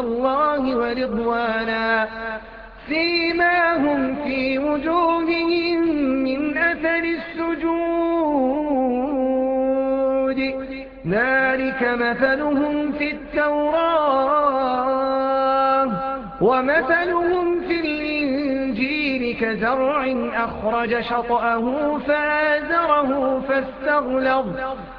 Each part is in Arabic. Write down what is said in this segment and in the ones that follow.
الله ورضوانا فيما هم في وجوههم من أثر السجود. ذلك مثلهم في التوراة ومثلهم في الإنجيل كزرع أخرج شطأه فآزره فاستغلظ.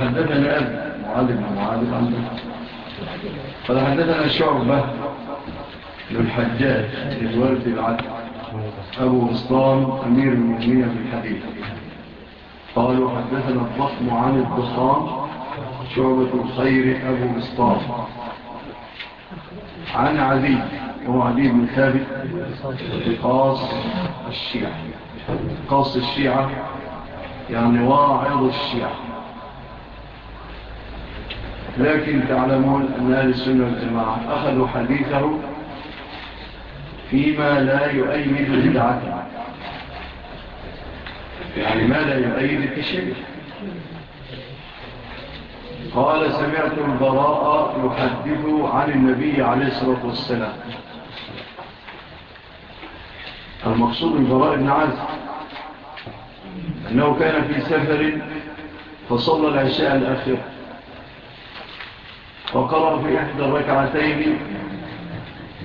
حدثنا أبي معاذ بن معاذ بن قال حدثنا شعبة للحجاج للورد العدل أبو مصطام أمير المؤمنين في الحديث. قالوا حدثنا الضخم عن الضخام شعبة الخير أبو مصطام عن عدي هو عدي بن ثابت بقاص الشيعة. قاص الشيعة يعني واعظ الشيعة. لكن تعلمون أن أهل السنة والجماعة أخذوا حديثه فيما لا يؤيد بدعته. يعني ما لا يؤيد في قال سمعت البراء يحدث عن النبي عليه الصلاة والسلام. المقصود البراء بن عازم أنه كان في سفر فصلى العشاء الأخير. وقرأ في إحدى الركعتين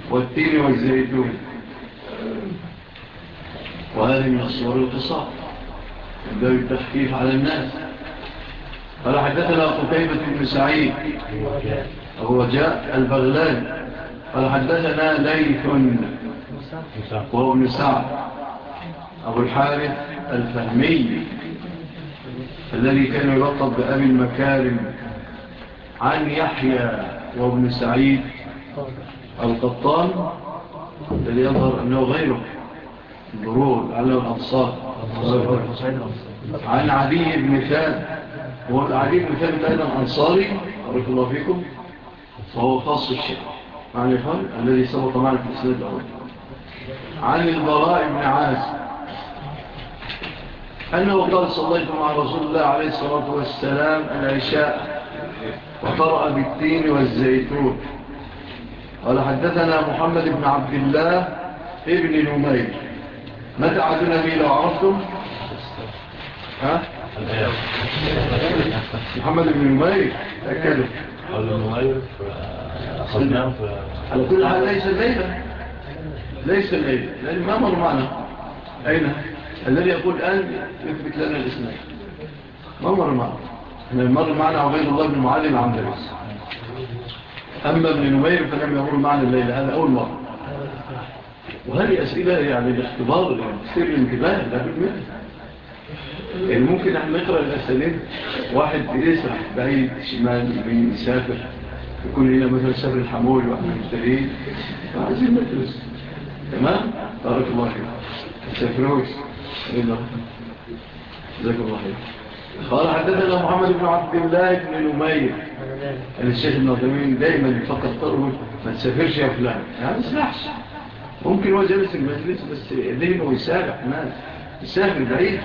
والتين والزيتون. وهذه من الصور القصار. باب التخفيف على الناس. قال حدثنا قتيبة بن سعيد. هو جاء البغلان. قال حدثنا ليث وهو بن سعد. أبو الحارث الفهمي. الذي كان يلقب بأبي المكارم. عن يحيى وابن سعيد القطان الذي يظهر أنه غيره ضرور على الأنصار عن عدي بن ثاب هو عدي بن ثاب أيضا أنصاري أريد الله فيكم وهو خاص الشيء عن الفن الذي سبق معنا في السنة الأول. عن البراء بن عاز أنه قال صليت مع رسول الله عليه الصلاة والسلام العشاء وطرأ بالتين والزيتون. قال حدثنا محمد بن عبد الله ابن نمير. متى عدنا به لو عرفتم؟ ها؟ محمد بن نمير تأكدوا. قال نمير أخذناه على كل حال ليس الليلة ليس الليلة لأن ما مر معنا. أين؟ الذي يقول الآن يثبت لنا الإسلام ما مر معنا. إحنا المرة معنا عبيد الله بن معالي العمد أما ابن نمير فلم يقول معنا الليلة هذا أول مرة. وهذه أسئلة يعني الاختبار يعني سر انتباه لابد منه يعني ممكن إحنا نقرأ الأسئلة. واحد يسرح بعيد شمال يمين يسافر. يكون هنا مثلا سافر الحمول وإحنا مشترين فعايزين ندرس تمام؟ بارك الله خير ما أيضا جزاك الله خير. قال حدثنا محمد بن عبد الله بن نمير. قال الشيخ النظامين دايما يفكر طرمه ما تسافرش يا فلان. ما تسمحش. ممكن هو جالس المجلس بس ذهنه يسافر. ناس يسافر بعيد.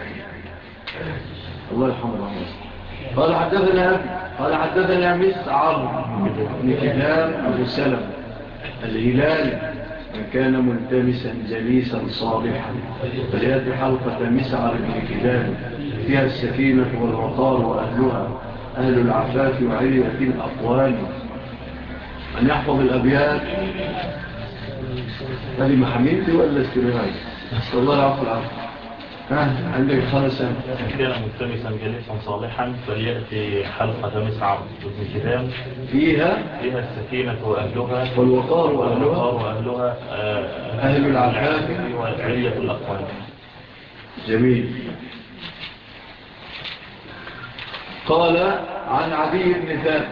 الله يرحمه رحمه قال حدثنا أبي قال حدثنا مسعر بن كلاب أبو سلم الهلال من كان ملتمسا جليسا صالحا فليأتي حلقة مسعر بن كلاب. فيها السكينة والوقار وأهلها أهل العفاف وعلية الأقوال. أن يحفظ الأبيات هذه محميتي ولا استمراري نسأل الله العفو العفو عندك خلصا كده ملتمسا جلسا صالحا فليأتي حلقة مسعى بن كتاب فيها؟ فيها السكينة وأهلها. والوقار وأهلها؟ وأهلها آه، أهل العفاف. وعلية الأقوال. جميل. قال عن عدي بن ثابت.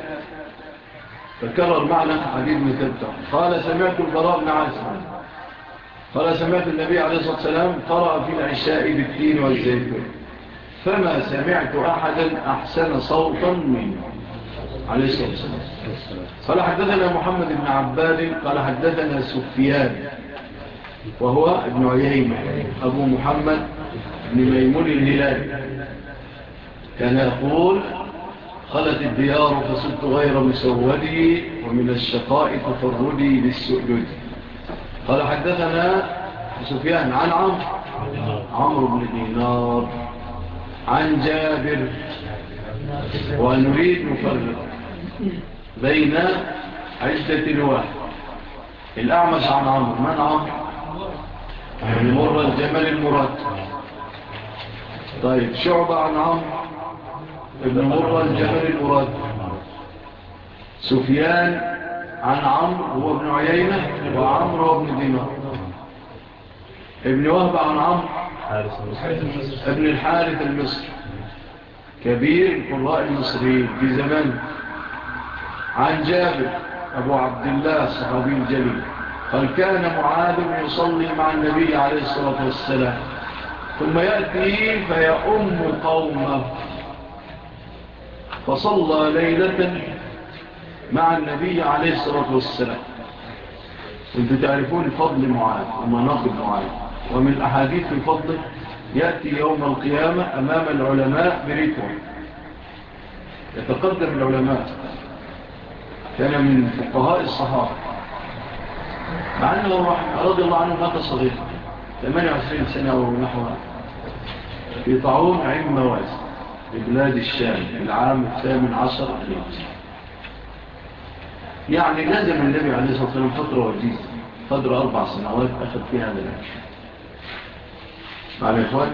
فكرر معنى عدي بن ثابت. قال سمعت البراء بن عاصم قال سمعت النبي عليه الصلاة والسلام قرأ في العشاء بالتين والزيتون. فما سمعت أحدا أحسن صوتا منه. عليه الصلاة والسلام. قال حدثنا محمد بن عباد. قال حدثنا سفيان. وهو ابن عييمة أبو محمد بن ميمون الهلالي. كان يقول خلت الديار فصلت غير مسودي ومن الشقاء تفردي للسؤلد قال حدثنا سفيان عن عمرو. عمرو بن دينار عن جابر. ونريد نفرق بين عدة الواحد الأعمش عن عمرو. من عمرو؟ المر الجمل المرتب طيب شعبة عن عمرو. ابن مرة الجبل المراد. سفيان عن عمر هو ابن عيينة وعمر هو ابن دينار. ابن وهب عن عمر ابن الحارث المصري. كبير القراء المصري في زمان. عن جابر أبو عبد الله الصحابي الجليل. قال كان معاذ يصلي مع النبي عليه الصلاة والسلام. ثم يأتي فيأم قومه. فصلى ليلة مع النبي عليه الصلاة والسلام. انت تعرفون فضل معاذ ومناقب معاذ. ومن الأحاديث في فضله يأتي يوم القيامة أمام العلماء بريتون يتقدم العلماء. كان من فقهاء الصحابة. مع أنه رضي الله عنه مات صغير 28 سنة ونحوها في طعوم عين موازن لبلاد الشام في العام الثامن عشر للهجرة يعني لازم النبي عليه الصلاة والسلام فترة وجيزة فترة أربع سنوات أخذ فيها هذا الأكشن معنى إخوان؟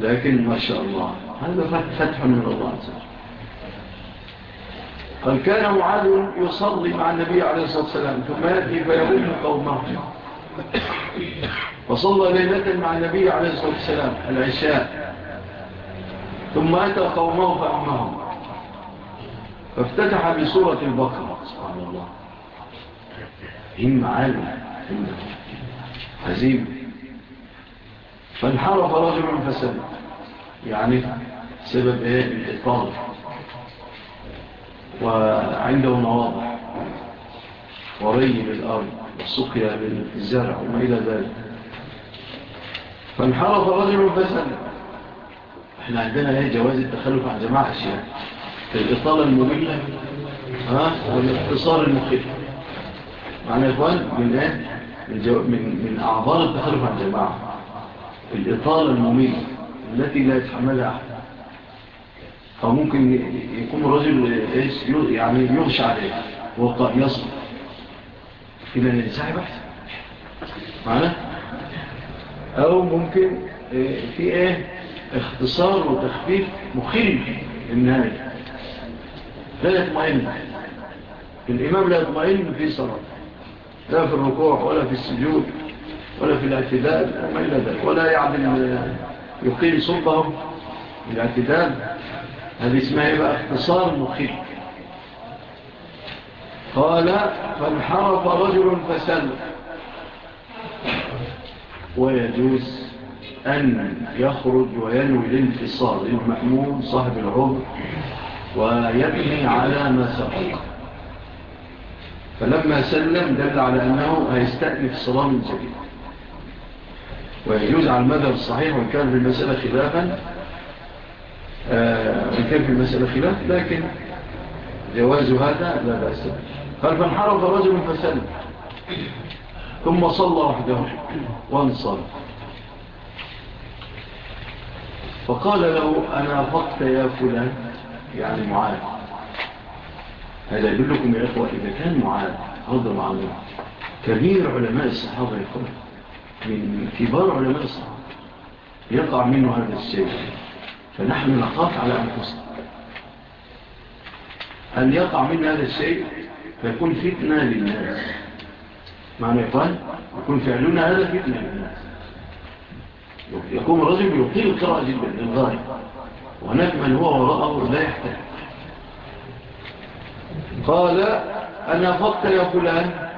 لكن ما شاء الله هذا فتح من الله عز وجل. قال كان معاذ يصلي مع النبي عليه الصلاة والسلام ثم يأتي فيقوم قومه. فصلى ليلة مع النبي عليه الصلاة والسلام العشاء. ثم أتى قومه فأمهم. فافتتح بسورة البقرة. سبحان الله. هم عالم هزيم هزيمة فانحرف رجل فسد. يعني سبب إيه؟ الإطار وعنده نواضح وري بالأرض. والسقيا بالزرع. وما إلى ذلك. فانحرف رجل فسد. إحنا عندنا إيه جواز التخلف عن جماعة اشياء الاطالة المملة والاختصار المخيف. معنى إخوان من إيه؟ من, من, من اعبار التخلف عن جماعة. الاطالة المملة التي لا يتحملها أحد. فممكن يكون رجل يعني يغشى عليه وقع يصل إذا ينسحب أحسن. معنا أو ممكن إيه، في إيه؟ اختصار وتخفيف مخيم للنهاية لا يطمئن. الإمام لا يطمئن في صلاة لا في الركوع ولا في السجود ولا في الاعتدال ولا يعدل يقيم صبهم الاعتدال. هذه اسمها إيه يبقى اختصار مخيم قال فانحرف رجل فسل ويجوز أن يخرج وينوي الانفصال المأمون صاحب العضو ويبني على ما سبق. فلما سلم دل على أنه هيستأنف صلاة من جديد ويجوز على المذهب الصحيح وإن كان في المسألة خلافا آه، وإن كان في المسألة خلاف لكن جواز هذا لا بأس قال فانحرف رجل فسلم ثم صلى وحده وانصرف. فقال له أنا فقط يا فلان؟ يعني معاذ. هذا يقول لكم يا إخوة إذا كان معاذ هذا معاذ كبير علماء الصحابة يقول من كبار علماء الصحابة. يقع منه هذا الشيء. فنحن نخاف على أنفسنا. أن يقع منه هذا الشيء فيكون فتنة للناس. معنى يقال؟ يكون فعلنا هذا فتنة للناس. يقوم الرجل يطيل القراءة للغاية وهناك من هو وراءه لا يحتاج قال أنا فقت يا فلان.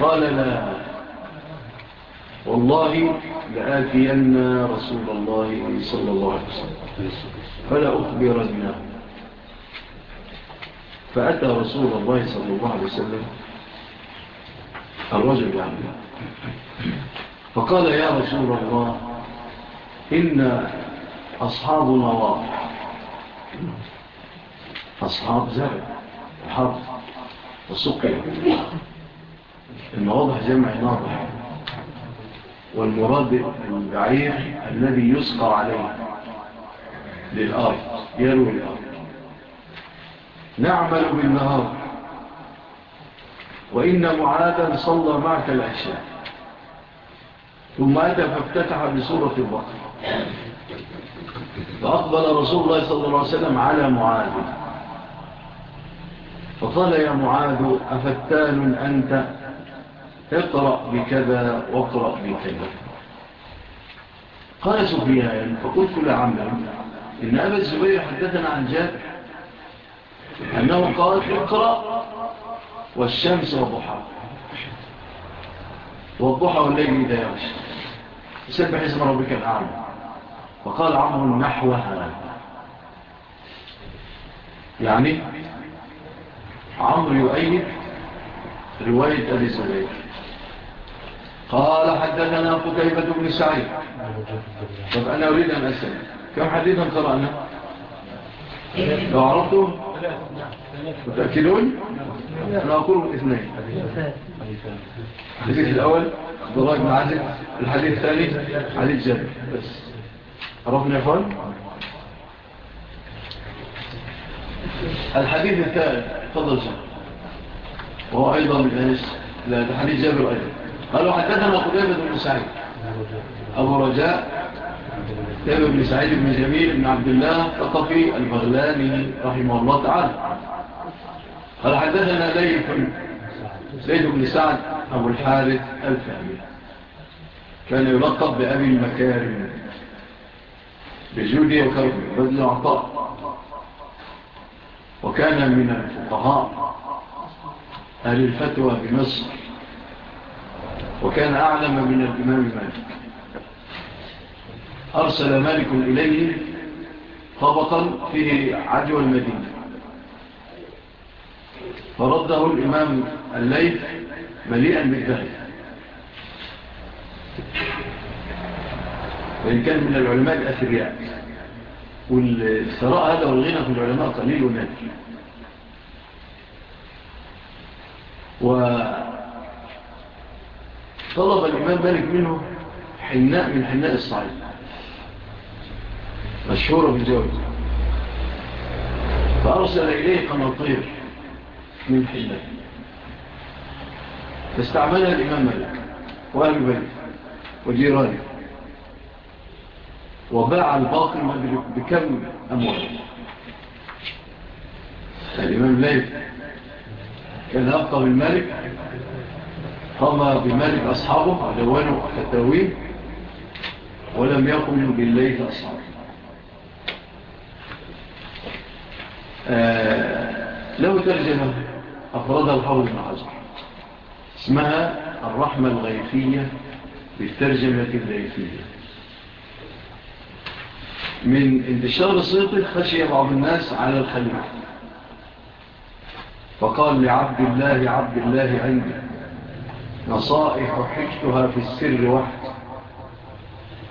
قال لا. والله لآتين رسول الله صلى الله عليه وسلم. فلا أخبرنا فأتى رسول الله صلى الله عليه وسلم. الرجل يعني. فقال يا رسول الله إن أصحابنا واضح أصحاب زرع وحرف وسقيا المواضح جمع ناضح والمراد البعير الذي يسقى عليه للأرض يروي الأرض. نعمل بالنهار وإن معادا صلى معك العشاء. ثم أتى فافتتح بسورة البقرة فأقبل رسول الله صلى الله عليه وسلم على معاذ. فقال يا معاذ أفتان أنت؟ اقرأ بكذا واقرأ بكذا. قال سفيان فقلت لعمل إن أبا الزبير حدثنا عن جابر أنه قال اقرأ والشمس وضحاها والضحى والليل إذا يغشى. سبح اسم ربك الأعلى. فقال عمرو نحوها. يعني عمرو يؤيد رواية أبي سبيل قال حدثنا قتيبة بن سعيد. طب أنا أريد أن أسأل. كم حديثا قرأنا وعرضتم متأكدون أنا أقول اثنين الحديث الأول ضراج معزل الحديث الثاني علي الجبل بس عرفنا يا أخوان الحديث الثالث تفضل جابر وهو أيضا من أنس لا حديث جابر أيضا قالوا حدثنا قتيبة بن سعيد أبو رجاء سيد بن سعيد بن جميل بن عبد الله الثقفي البغلاني رحمه الله تعالى قال حدثنا ليه سيد بن سعد أبو الحارث الفامي كان يلقب بأبي المكارم بجودي وكربي بدل عطاء۔ وكان من الفقهاء أهل الفتوى بمصر۔ وكان أعلم من الإمام مالك۔ أرسل مالك إليه طبقا في عجو المدينة. فرده الإمام الليل مليئا بالذهب. وإن كان من العلماء الأثرياء. والثراء هذا والغنى في العلماء قليل ونادي وطلب الإمام مالك منه حناء من حناء الصعيد. مشهورة بالجوز فأرسل إليه قناطير من حلة فاستعملها الإمام مالك وأهل بيت وجيرانه وباع الباقي بكم أموال. الإمام ليه كان أبقى بالملك قام بملك أصحابه عدوانه وحتى ولم يقم بالليل أصحابه. آه، له ترجمة أفراد الحول المعزم اسمها الرحمة الغيثية بالترجمة الغيفية من انتشار صيطي خشي بعض الناس على الخليفة فقال لعبد الله عبد الله عندي نصائح حجتها في السر وحد.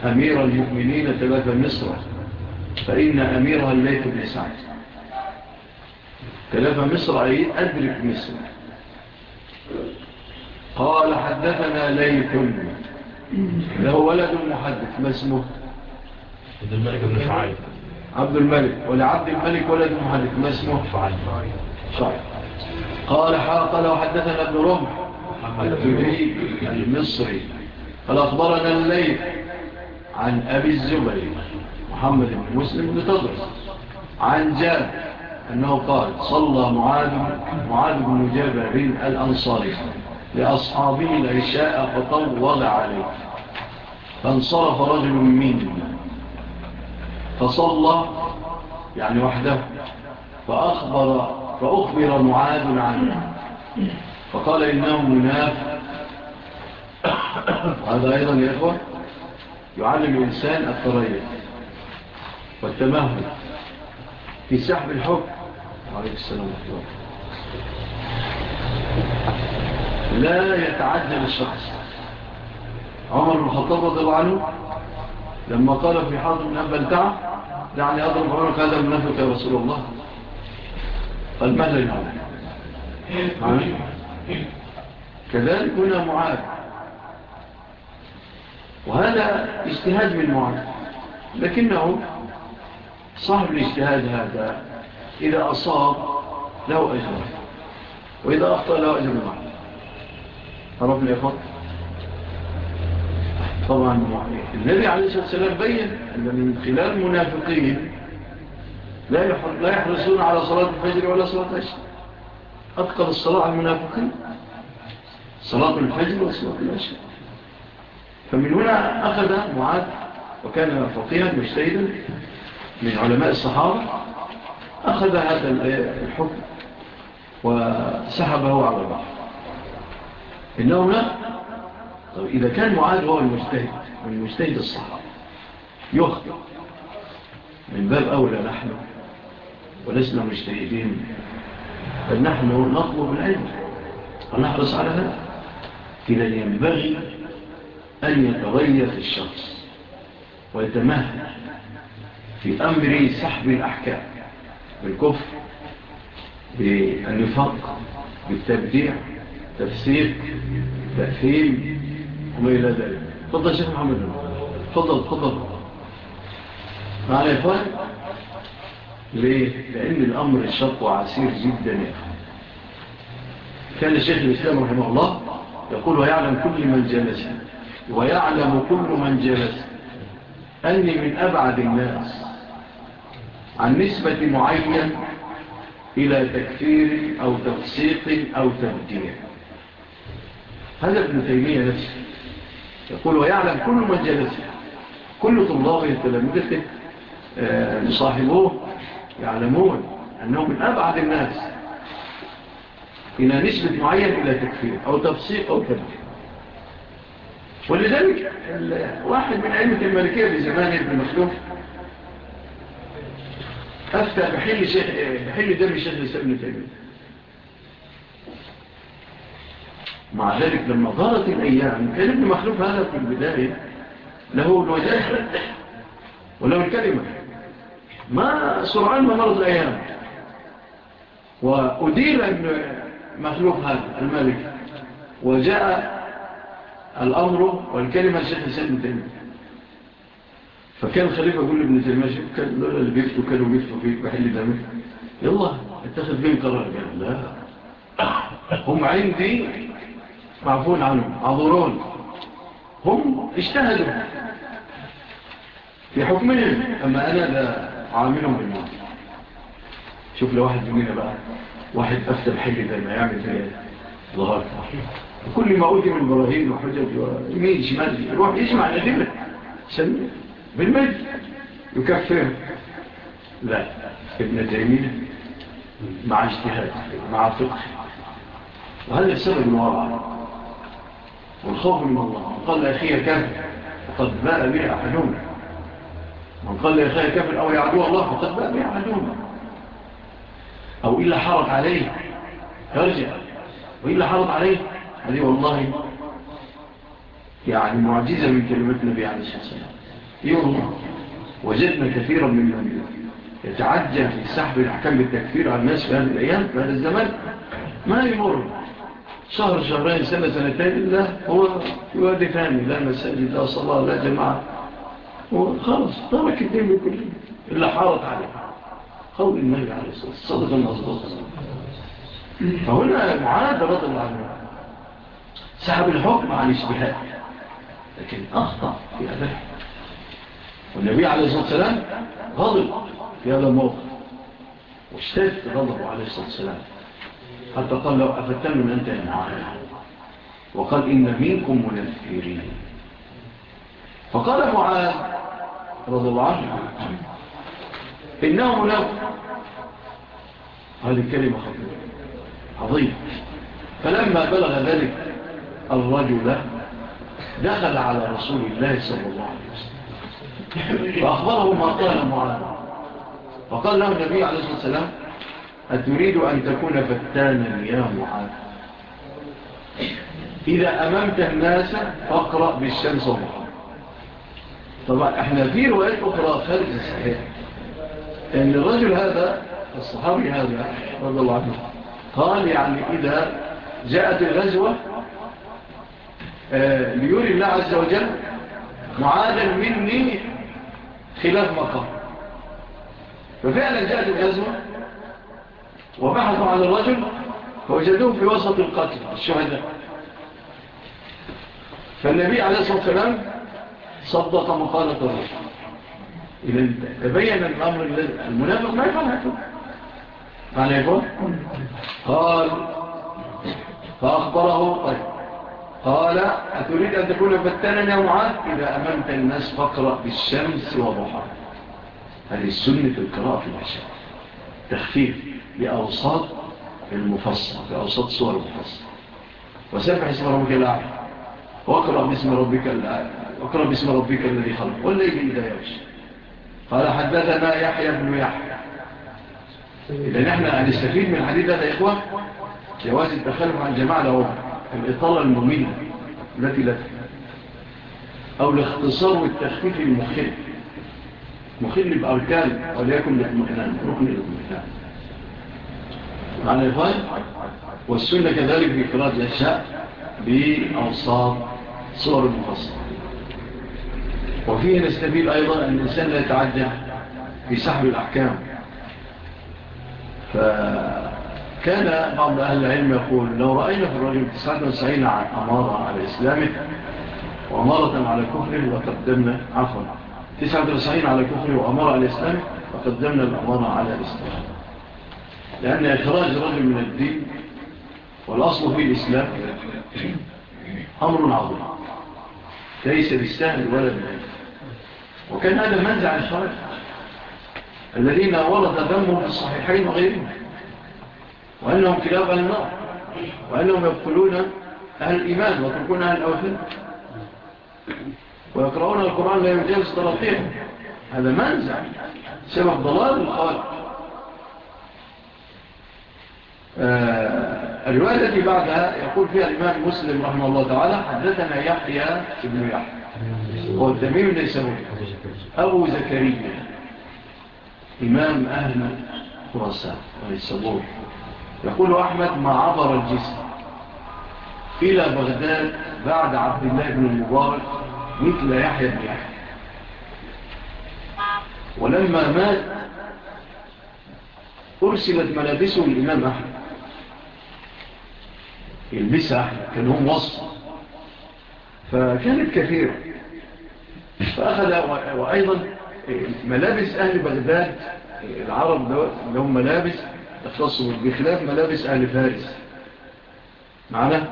أمير المؤمنين ثلاثة مصر فإن أميرها الليث بن سعد. كلام مصرعي أدرك مصر قال حدثنا ليث. له ولد محدث ما اسمه؟ عبد الملك بن فعيد عبد الملك. ولعبد الملك ولد محدث ما اسمه؟ فعيد شعيب. قال حاقل وحدثنا ابن رمح. التجيب المصري. قال أخبرنا الليل عن أبي الزبري محمد بن مسلم بن تضرس عن جابر أنه قال صلى معاذ, معاذ بن جبل الأنصاري لأصحابه العشاء فطول عليه فانصرف رجل من فصلى يعني وحده فأخبر, فأخبر معاذ عنه فقال إنه مناف. هذا أيضا يا إخوة يعلم الإنسان التريق والتمهد. في سحب الحكم عليه السلام عليكم لا يتعجل الشخص عمر بن الخطاب رضي الله عنه لما قال في حاضر من أبا التعب دعني أضرب عمرك هذا منافق يا رسول الله. قال ماذا يعني كذلك هنا معاذ. وهذا اجتهاد من معاذ لكنه صاحب الاجتهاد هذا؟ إذا أصاب له أجر. وإذا أخطأ له أجر معه. طرف الإخوة طبعا النبي عليه الصلاة والسلام بيّن أن من خلال المنافقين لا يحرصون على صلاة الفجر ولا صلاة العشاء. أتقل الصلاة على المنافقين؟ صلاة الفجر وصلاة العشاء. فمن هنا أخذ معاذ وكان فقيها مجتهدا. من علماء الصحابة أخذ هذا الحكم وسحبه على البحر إنه لا طب إذا كان معاذ هو المجتهد والمجتهد الصحابة. يخطئ. من باب أولى نحن ولسنا مجتهدين. بل نحن نطلب العلم. ونحرص على هذا. إذا ينبغي أن يتغير الشخص ويتمهد. في أمر سحب الأحكام بالكفر بالنفاق بالتبديع تفسير تأثير وما إلى ذلك. فضل شيخ محمد. فضل فضل معنا يا إخوان؟ ليه؟ لأن الأمر الشرق وعسير جدا يا كان الشيخ الإسلام رحمه الله يقول ويعلم كل من جلس ويعلم كل من جلس أني من أبعد الناس. عن نسبة معين إلى تكفير أو تفسيق أو تبديع هذا ابن تيمية نفسه يقول ويعلم كل من جلسه كل طلابه تلامذته مصاحبوه آه، يعلمون أنه من أبعد الناس إلى نسبة معين إلى تكفير أو تفسيق أو تبديع ولذلك واحد من علمة الملكية بزمان ابن مخلوف أفتى بحل, شيخ بحل دم الشيخ لسابن تيمية. مع ذلك لما ظهرت الأيام كان ابن مخلوف هذا في البداية له الوجه وله الكلمة ما سرعان ما مرض الأيام. وأدير ابن مخلوف هذا الملك. وجاء الأمر والكلمة الشيخ لسابن تيمية. فكان خليفة يقول لابن زي كان لولا اللي بيفتوا كانوا بيفتوا فيك بحل دمك. يلا اتخذ بين قرار. يعني لا. هم عندي معفون عنهم عذرون هم اجتهدوا في حكمهم. أما أنا لا عاملهم بالمعنى شوف لو واحد مننا بقى واحد أفسد حل زي ما يعمل زي ظهار. كل ما أودي من براهين وحجة ومين شمال يروح يجمع الأدلة. سمي بالمجد يكفر لا ابن تيمية مع اجتهاد مع فقه وهذا سر المواضع والخوف من الله من قال يا أخي كافر وقد باء بها أحدهم من قال يا أخي كافر أو يعدو الله فقد باء بها أحدهم أو إلا حرق عليه يرجع وإلا حرق عليه هذه والله يعني معجزة من كلمة النبي عليه الصلاة والسلام يغضى وجدنا كثيرا من يتعجى في سحب الأحكام بالتكفير على الناس في هذه الأيام في هذا الزمن ما يمر. شهر شهرين سنة سنتين لا هو يؤدي ثاني لا مساجد لا صلاة لا جماعة. وخلص ترك الدين بكل إلا حارت عليه. قول النبي عليه الصلاة والسلام صدق المصدوق فهنا رضي بطل العالم سحب الحكم عن إشبهات لكن أخطأ في أدائه والنبي عليه الصلاة والسلام غضب في هذا الموقف. واشتد غضب عليه الصلاة والسلام. حتى قال لو أفتن من أنت ينعى وقال إن منكم منفرين. فقال معاذ رضي الله عنه إنه لو هذه الكلمة خطيرة عظيمة. فلما بلغ ذلك الرجل دخل على رسول الله صلى الله عليه وسلم. فأخبره ما قال معاذ. فقال له النبي عليه الصلاة والسلام أتريد أن تكون فتانا يا معاذ. إذا أممت الناس فاقرأ بالشمس والضحى طبعا إحنا في روايات أخرى خارج الصحيح. أن الرجل هذا الصحابي هذا رضي الله عنه قال يعني إذا جاءت الغزوة آه، ليري الله عز وجل معاذا مني خلاف ما قبل ففعلا جاءت الجزمة وبحثوا عن الرجل فوجدوه في وسط القتل الشهداء. فالنبي عليه الصلاة والسلام صدق مقالة الرجل. إذا تبين الأمر المنافق ما يفعل هكذا معنى يقول قال فأخبره طيب. قال أتريد أن تكون فتانا يا معاذ؟ إذا أمنت الناس فاقرأ بالشمس وضحى هذه السنة في القراءة في العشاء. تخفيف لأوساط المفصل لأوساط صور المفصل. وسبح اسم ربك الأعلى. واقرأ باسم ربك الأعلى. وقرأ باسم ربك الذي خلق. والليل إذا يغشى قال حدثنا يحيى بن يحيى. إذا نحن هنستفيد من الحديث هذا يا إخوة جواز التخلف عن جماعة لهم الإطالة المملة التي لا أو الاختصار والتخفيف المخل. مخل بأركان وليكن لأمكنان ركن الأمكنان معنى إخوان والسنة كذلك بإفراد الأشاء العشاء بأوصاب صور مخصصة وفيه نستبيل أيضا أن الإنسان لا يتعدى في سحب الأحكام كان بعض أهل العلم يقول لو رأينا في الرجل 99 وسعين أمارة على إسلامه وأمارة على كفره وقدمنا عفوا 99 على كفره وأمارة على إسلامه وقدمنا الأمارة على الإسلام لأن إخراج رجل من الدين والأصل في الإسلام أمر عظيم. ليس بالسهل ولا بالعلم وكان هذا منزع الشرق الذين ورد دمهم الصحيحين وغيرهم. وأنهم تلاغ عن النار؟ وأنهم يبقلون أهل الإيمان وتركون أهل الأوثن ويقرؤون القرآن لا يجلس طلقين هذا منزع سبب ضلال الخالق. آه، الرواية التي بعدها يقول فيها الإمام مسلم رحمه الله تعالى حدثنا يحيى ابن يحيى. هو التميم ليس أبو زكريا إمام أهل خراسان وليس صبور يقول أحمد ما عبر الجسم. إلى بغداد بعد عبد الله بن المبارك مثل يحيى بن يحيى. ولما مات أرسلت ملابسه الإمام أحمد. يلبسها أحمد كان هم وصف فكانت كثيرة. فأخذ وأيضا ملابس أهل بغداد العرب لهم ملابس. التصوير بخلاف ملابس أهل فارس. معنا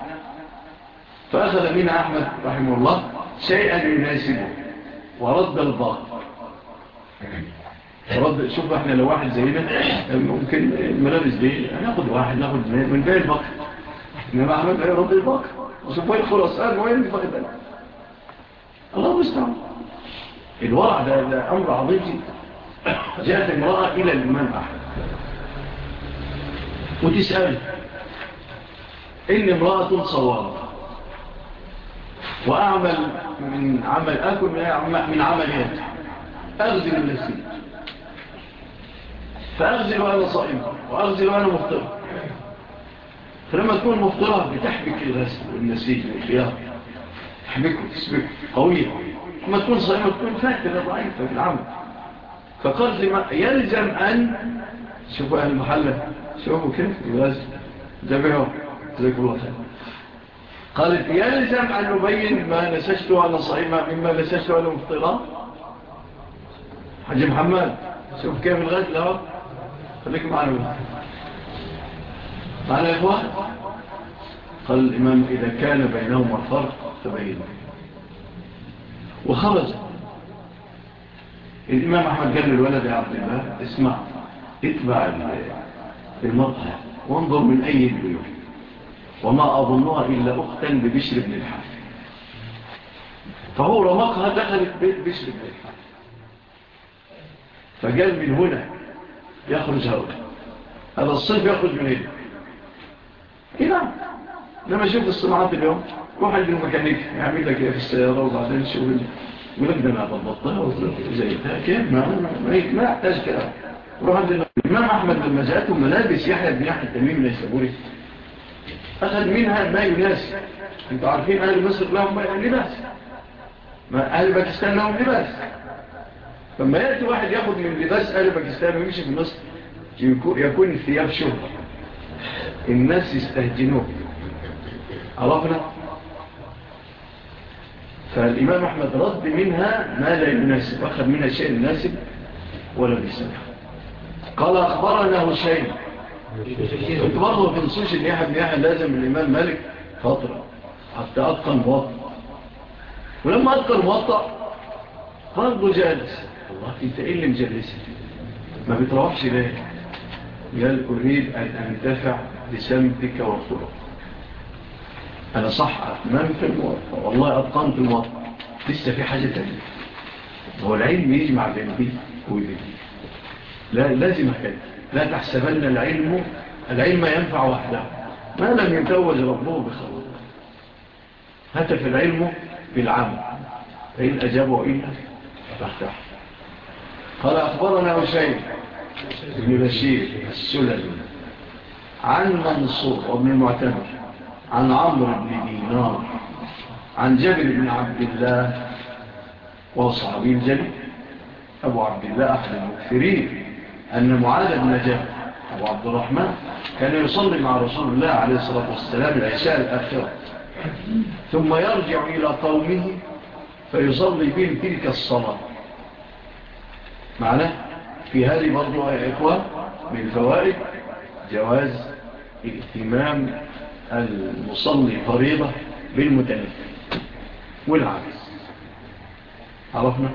فأخذ من أحمد رحمه الله شيئا يناسبه ورد الباقي رد شوف إحنا لو واحد زينا ممكن الملابس دي هناخد واحد ناخد من باقي البقر إنما أحمد بقى رد البقر وشوف وين الفرص قال آه، وين البقر الله مستعان الورع ده, ده أمر عظيم جدا. جاءت امرأة إلى الامام احمد وتسأل. إن امرأة صوابة وأعمل من عمل أكل من عمليات أغزل نفسي. فأغزل وأنا صائم وأغزل وأنا مفترة فلما تكون مفترة بتحبك الغسل والنسيج والخيار. تحبك وتسبك قوية لما تكون صائمة تكون فاكرة ضعيفة في العمل. فقال يلزم أن شوفوا أهل المحلة شوفوا كيف بس جمعهم جزاكم الله خير. قالت يلزم أن نبين ما نسجت على صحيحة مما نسجت على مفطرة. حاج محمد شوف كيف الغد له. خليك معنا. معنا يا إخوان. قال الإمام إذا كان بينهما فرق تبين. وخرج الإمام أحمد قال للولد يا عبد الله اسمع. اتبع المطهر وانظر من أي البيوت وما أظنها إلا أختا ببشر بن الحارث. فهو رمقها دخلت بيت بشر بن الحارث. فقال من هنا يخرج هؤلاء. هذا الصيف يخرج من هنا. هنا. لما شوف الصناعات اليوم روح عند الميكانيك يعمل لك إيه في السيارة وبعدين شوف ولك بالبطة وزيتها كيف ما ما يحتاج كلام. روح الإمام أحمد لما جاءته ملابس يحيى بن يحيى التميم ليسابوري أخذ منها ما يناسب أنت عارفين أهل مصر لهم لباس. ما أهل باكستان لهم لباس. فما يأتي واحد يأخذ من لباس أهل باكستان ويمشي في مصر يكون الثياب شهر. الناس يستهجنوه. عرفنا؟ فالإمام أحمد رد منها ما لا يناسب. أخذ منها شيء يناسب ولا بيسمح قال أخبرنا حسين. كنت برضه ما تنصيش إن يحب لازم الإمام مالك فترة حتى أتقن موطأ ولما أتقن موطأ برضه جالس الله أنت إيه اللي مجلسك؟ ما بتروحش ليه؟ قال أريد أن أنتفع بسمتك وطرق. أنا صح أتمام في الموطأ والله أتقن في الموطأ لسه في حاجة تانية. هو العلم يجمع بين دي ودي لا لازم كده لا تحسبن العلم العلم ينفع وحده. ما لم يتوج ربه بخلق هتف العلم بالعمل. فإن أجابوا إلا فتحتح قال أخبرنا حسين ابن بشير السلمي عن منصور وابن المعتمر عن عمر بن دينار عن جبل بن عبد الله وصحابي الجليل. أبو عبد الله أحد المكثرين. أن معاذ بن نجاح أبو عبد الرحمن كان يصلي مع رسول الله عليه الصلاة والسلام العشاء الأخيرة ثم يرجع إلى قومه فيصلي بهم تلك الصلاة. معنى في هذه برضو يا إخوان من فوائد جواز اهتمام المصلي فريضة بالمتنفل والعكس عرفنا؟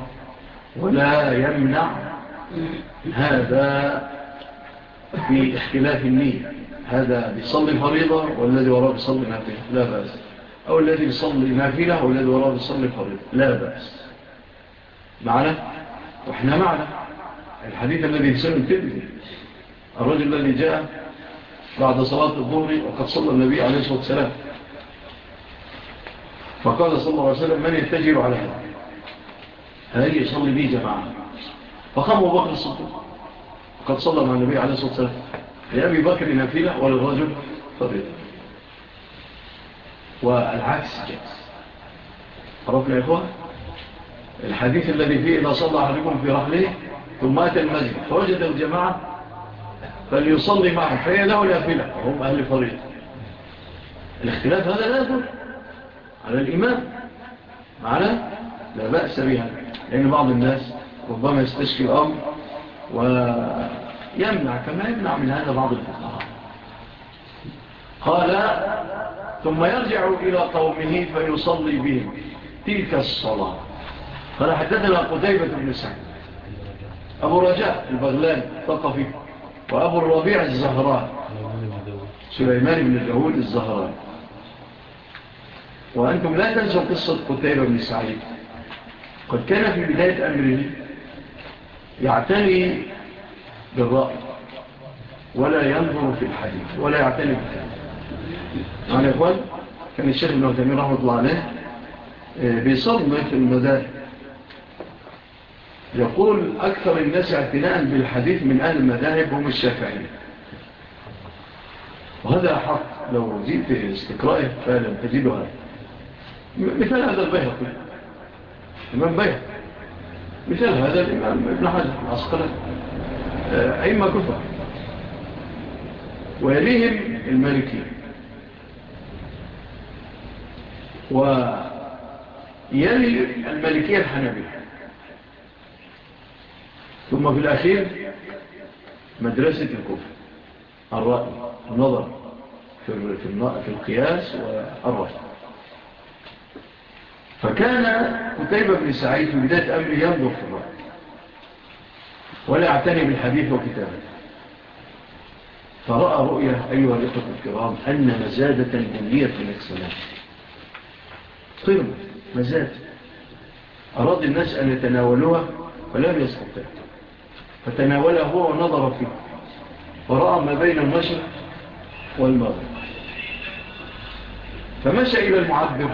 ولا يمنع هذا في اختلاف النية. هذا بيصلي فريضة والذي وراه بيصلي نافلة. لا بأس. أو الذي بيصلي نافلة والذي وراه بيصلي فريضة. لا بأس. معنا؟ وإحنا معنا. الحديث الذي يسمى تبني الرجل الذي جاء بعد صلاة الظهر وقد صلى النبي عليه الصلاة والسلام. فقال صلى الله عليه وسلم من يتجر على هذا؟ هل يصلي به جماعة؟ فقام أبو بكر الصديق. وقد صلى مع النبي عليه الصلاة والسلام لأبي بكر نافلة وللرجل فريضة والعكس جائز. عرفنا يا إخوة؟ الحديث الذي فيه إذا صلى أحدكم في رحله ثم أتى المسجد فوجد الجماعة فليصلي معه فهي له نافلة وهم أهل فريضة الاختلاف هذا لا يدل على الإمام معنا لا بأس بها لأن بعض الناس ربما يستشفي الأمر ويمنع كما يمنع من هذا بعض الفقهاء. قال ثم يرجع إلى قومه فيصلي بهم. تلك الصلاة. قال حدثنا قتيبة بن سعد. أبو رجاء البغلان طقفي وأبو الربيع الزهران سليمان بن الجهود الزهران وأنتم لا تنسوا قصة قتيبة بن سعيد. قد كان في بداية أمره يعتني بالرأي ولا ينظر في الحديث ولا يعتني بالحديث. يعني أخوان كان الشيخ ابن عثمين رحمة الله عليه آه، بيصدم في المدار يقول أكثر الناس اعتناء بالحديث من أهل المذاهب هم الشافعين وهذا حق. لو زيدت استقرائه فعلا تجيبه مثال هذا البيهق المام بيهق مثال هذا الإمام ابن حجر عسقلان آه، أئمة كفر. ويليهم الملكين ويلي المالكية الحنبية ثم في الأخير مدرسة الكفر. الرأي النظر في القياس والرأي. فكان قتيبة بن سعيد في بداية أمر ينظر في الرأي. ولا أعتني بالحديث وكتابته فرأى رؤية أيها الإخوة الكرام أن مزادة بنية من السلام قرمة طيب، مزادة أراد الناس أن يتناولوها ولم يستطع. فتناولها هو ونظر فيه. ورأى ما بين المشرق والمغرب. فمشى إلى المعبر.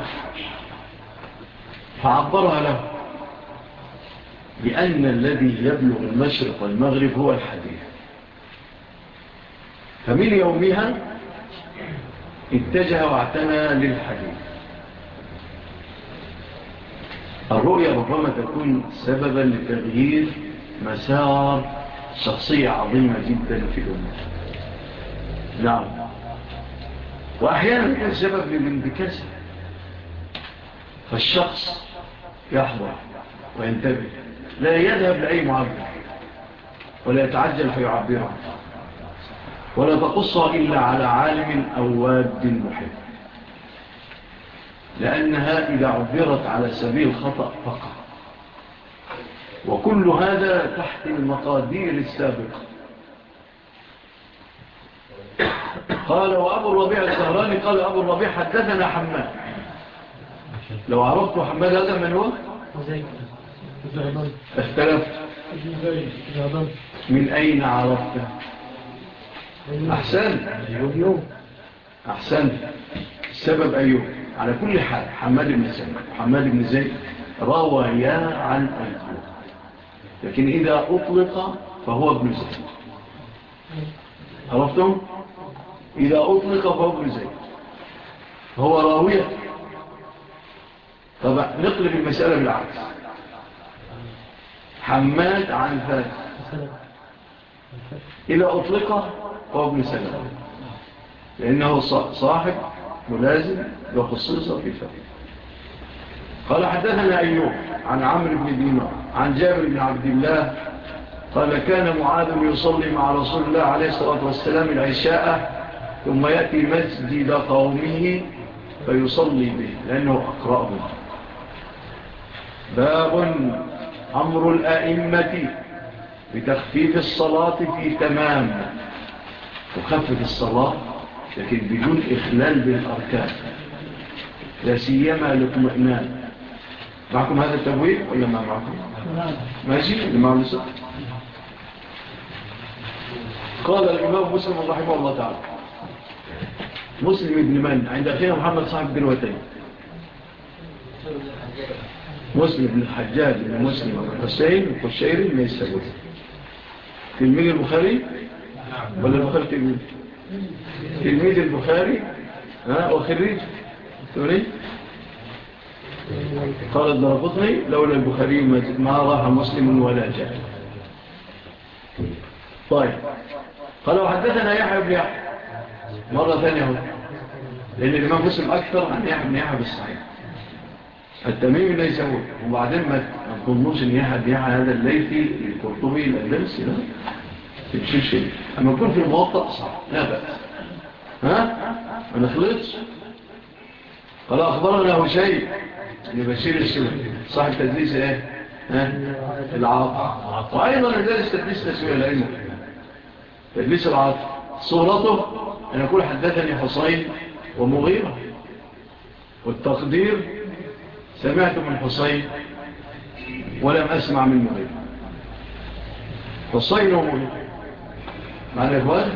فعبرها له لأن الذي يبلغ المشرق والمغرب هو الحديث. فمن يومها اتجه واعتنى للحديث. الرؤية ربما تكون سببا لتغيير مسار شخصية عظيمة جدا في الأمة. نعم. وأحيانا كان سبب للانبكاسة فالشخص يحضر وينتبه. لا يذهب لأي معبر ولا يتعجل فيعبره. ولا تقصها إلا على عالم أو واد محب. لأنها إذا عبرت على سبيل خطأ فقط. وكل هذا تحت المقادير السابقة. قال وأبو الربيع السهراني قال أبو الربيع حدثنا حمام لو عرفت حماد هذا من هو؟ اختلف من أين عرفت أحسن. أيوب أحسن. السبب أيوب على كل حال حماد بن سلم حماد بن زيد روى عن أيوب لكن إذا أطلق فهو ابن زيد. عرفتم؟ إذا أطلق فهو ابن زيد. هو راوية. طبعا نقلب المسألة بالعكس. حماد عن فتح إلى أطلقه هو ابن سلام لأنه صاحب ملازم وخصوصا في فتح قال حدثنا أيوب عن عمرو بن دينار عن جابر بن عبد الله قال كان معاذ يصلي مع رسول الله عليه الصلاة والسلام العشاء ثم يأتي مسجد قومه فيصلي به لأنه أقرأ به. باب أمر الأئمة بتخفيف الصلاة في تمام. تخفف الصلاة لكن بدون إخلال بالأركان. لا سيما لطمئنان معكم هذا التبويب ولا ما معكم؟ ماشي لما مع قال الإمام مسلم رحمه الله تعالى. مسلم ابن من عند أخينا محمد صاحب بن الدلوتين مسلم بن الحجاج بن مسلم الحسين القشيري النيسابوري تلميذ البخاري ولا البخاري تلميذ تلميذ البخاري ها وخريج توري قال الدرقطني لولا البخاري ما راح مسلم ولا جاء. طيب. قال وحدثنا يحيى بن يحيى. مرة ثانية هنا لأن الإمام مسلم أكثر عن يحيى بن يحيى بالصحيح. فالتميم ليس هو. وبعدين ما تظنوش إن يحد يحى هذا الليثي الكرطبي الاندلسي لا تمشي شيء. أما يكون في الموطأ صح. لا بأس. ها؟ ما نخلطش. قال اخبرنا له شيء لبشير السوري صاحب تدريس إيه؟ ها؟ العاطف. وأيضا ندرس تدليس تسوية العلم تدليس العاطف. صورته أن يكون حدثني حسين ومغيرة. والتقدير سمعت من حسين ولم أسمع من مغير حسين ومغير معنى إخوان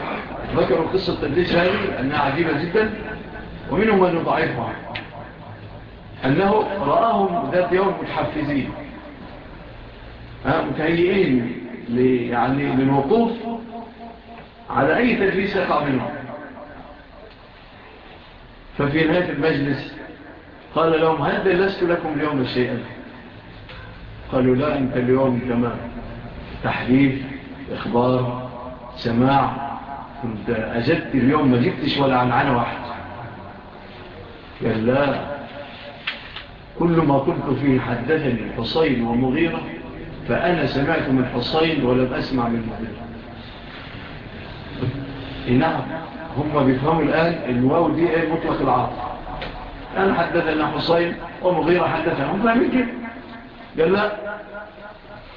ذكروا قصة تدريس هذه أنها عجيبة جدا ومنهم من معه أنه رآهم ذات يوم متحفزين. متهيئين يعني للوقوف على أي تدريس يقع منهم. ففي نهاية المجلس قال لهم هذا لست لكم اليوم شيئا؟ قالوا لا أنت اليوم كما تحريف إخبار سماع كنت أجدت اليوم ما جبتش ولا عن عنا واحد. قال لا كل ما كنت فيه حدثني حصين ومغيرة فأنا سمعت من حصين ولم أسمع من مغيرة. إيه نعم هم بيفهموا الآن الواو دي إيه مطلق العاطف قال حدثنا حصين ومغيرة حدثنا. فاهمين كده. قال لا.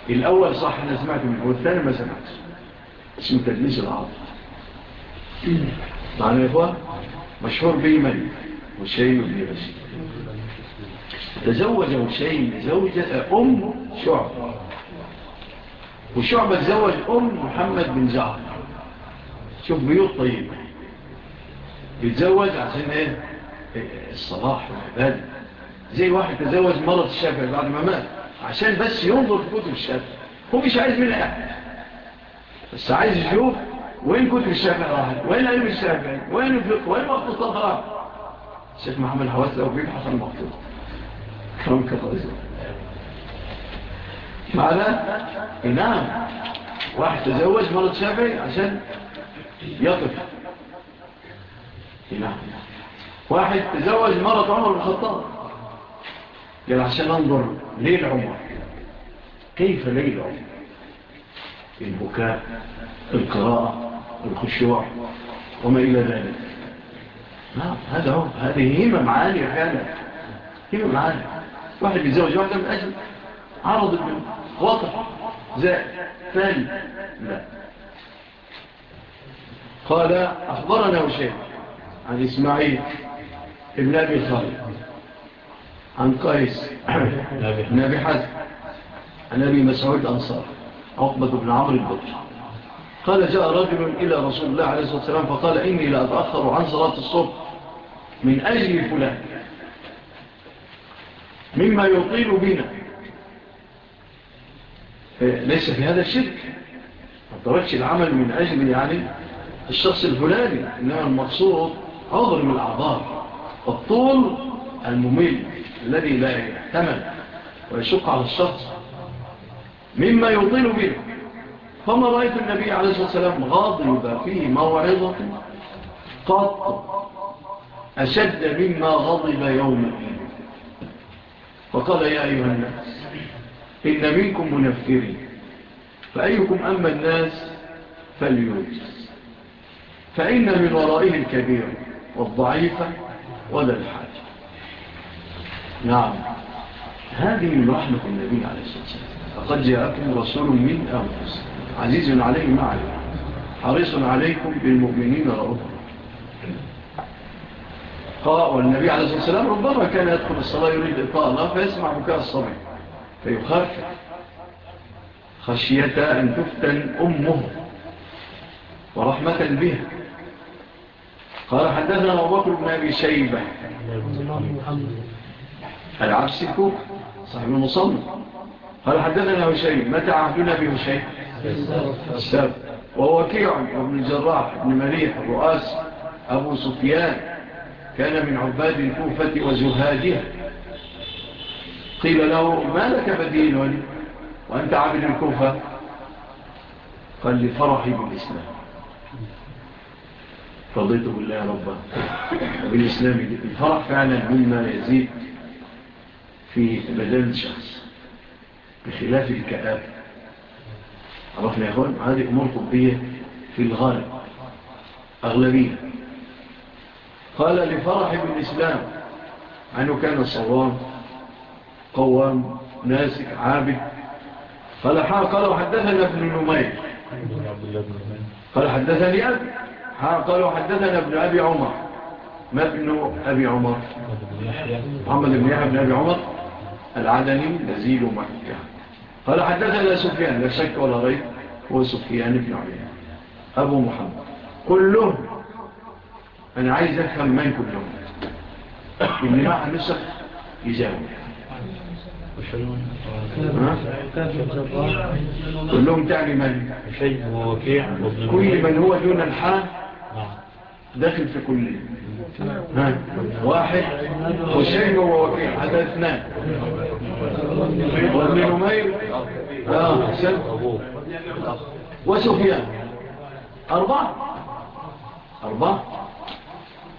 الأول صح أنا سمعت منه والثاني ما سمعت اسمه تدليس العاطف طعنا يا إخوان مشهور به من وشي بن بسيط تزوج وشي زوجة أم شعبة. وشعبة تزوج أم محمد بن زعب شوف بيوت طيبة. يتزوج عشان إيه؟ الصلاح والعبادة زي واحد تزوج مرض الشافع بعد ما مات. عشان بس ينظر في كتب الشافع هو مش عايز من أحد بس عايز يشوف وين كتب الشافع راحت وين علم الشافع يعني، وين الفقه وين وقت الصلاة الشيخ محمد حواس لو بيبحث عن مقصود. كرمك خالصة معنى نعم واحد تزوج مرض شافعي عشان يطف إيه نعم؟ واحد تزوج مرة عمر الخطاب. قال عشان انظر ليل عمر. كيف ليل عمر؟ البكاء القراءة الخشوع وما إلى ذلك. هذا هو هذه همم عالية حيانا همم عالية واحد يتزوج واحدة من أجل عرض وطح زائد ثاني لا. قال أخبرنا وشيء عن إسماعيل ابن أبي صالح. عن قيس ابن أبي حزم. عن أبي مسعود الأنصار عقبة بن عمر البطر قال جاء رجل إلى رسول الله عليه الصلاة والسلام فقال إني لأتأخر عن صلاة الصبح. من أجل فلان. مما يطيل بنا آه، ليس في هذا الشرك ما تركش العمل من أجل يعني الشخص الفلاني إنما المقصود عذر من الطول الممل الذي لا يحتمل ويشق على الشخص مما يطيل به. فما رأيت النبي عليه الصلاة والسلام غاضب فيه موعظة قط أشد مما غضب يوم فقال يا أيها الناس إن منكم منفرين فأيكم أما الناس فليوجز فإن من ورائه الكبير والضعيفة ولا الحاجة نعم. هذه من رحمة النبي عليه الصلاة والسلام. فقد جاءكم رسول من أنفسكم عزيز عليه معي حريص عليكم بالمؤمنين رؤوف. قال والنبي عليه الصلاة والسلام ربما كان يدخل الصلاة يريد إلقاء الله فيسمع بكاء الصبي. فيخاف. خشية أن تفتن أمه ورحمة بها قال حدثنا أبو بكر بن أبي شيبة. العبسك الكوفي صاحب المصنف. قال حدثنا هشيم متى عهدنا بهشيم السبب وهو كيع الجراح بن مريح رؤاس أبو سفيان. كان من عباد الكوفة وزهادها قيل له ما لك بدين وأنت عبد الكوفة؟ قال لفرحي بالإسلام. فضيته بالله ربا وبالإسلام الفرح فعلا مما يزيد في بدن الشخص بخلاف الكآب عرفنا يا أخوان هذه أمور طبية في الغالب أغلبية. قال لفرح بالإسلام عنه كان صوام قوام ناسك عابد. قال قال وحدثنا ابن نمير. قال حدثني أبي. ها قالوا حدثنا ابن أبي عمر. ما ابن أبي عمر؟ محمد بن يحيى بن أبي عمر العدني نزيل مكة. قال حدثنا سفيان لا شك ولا ريب هو سفيان بن عيان أبو محمد. كلهم أنا عايز أفهم من كلهم. إن مع نسخ يزاوي كلهم تعني من؟ كل من هو دون الحال داخل في كلية نعم. واحد وشيء ووكيع. هذا اثنان. وابن نمير. آه، حسن وسفيان. أربعة. أربعة.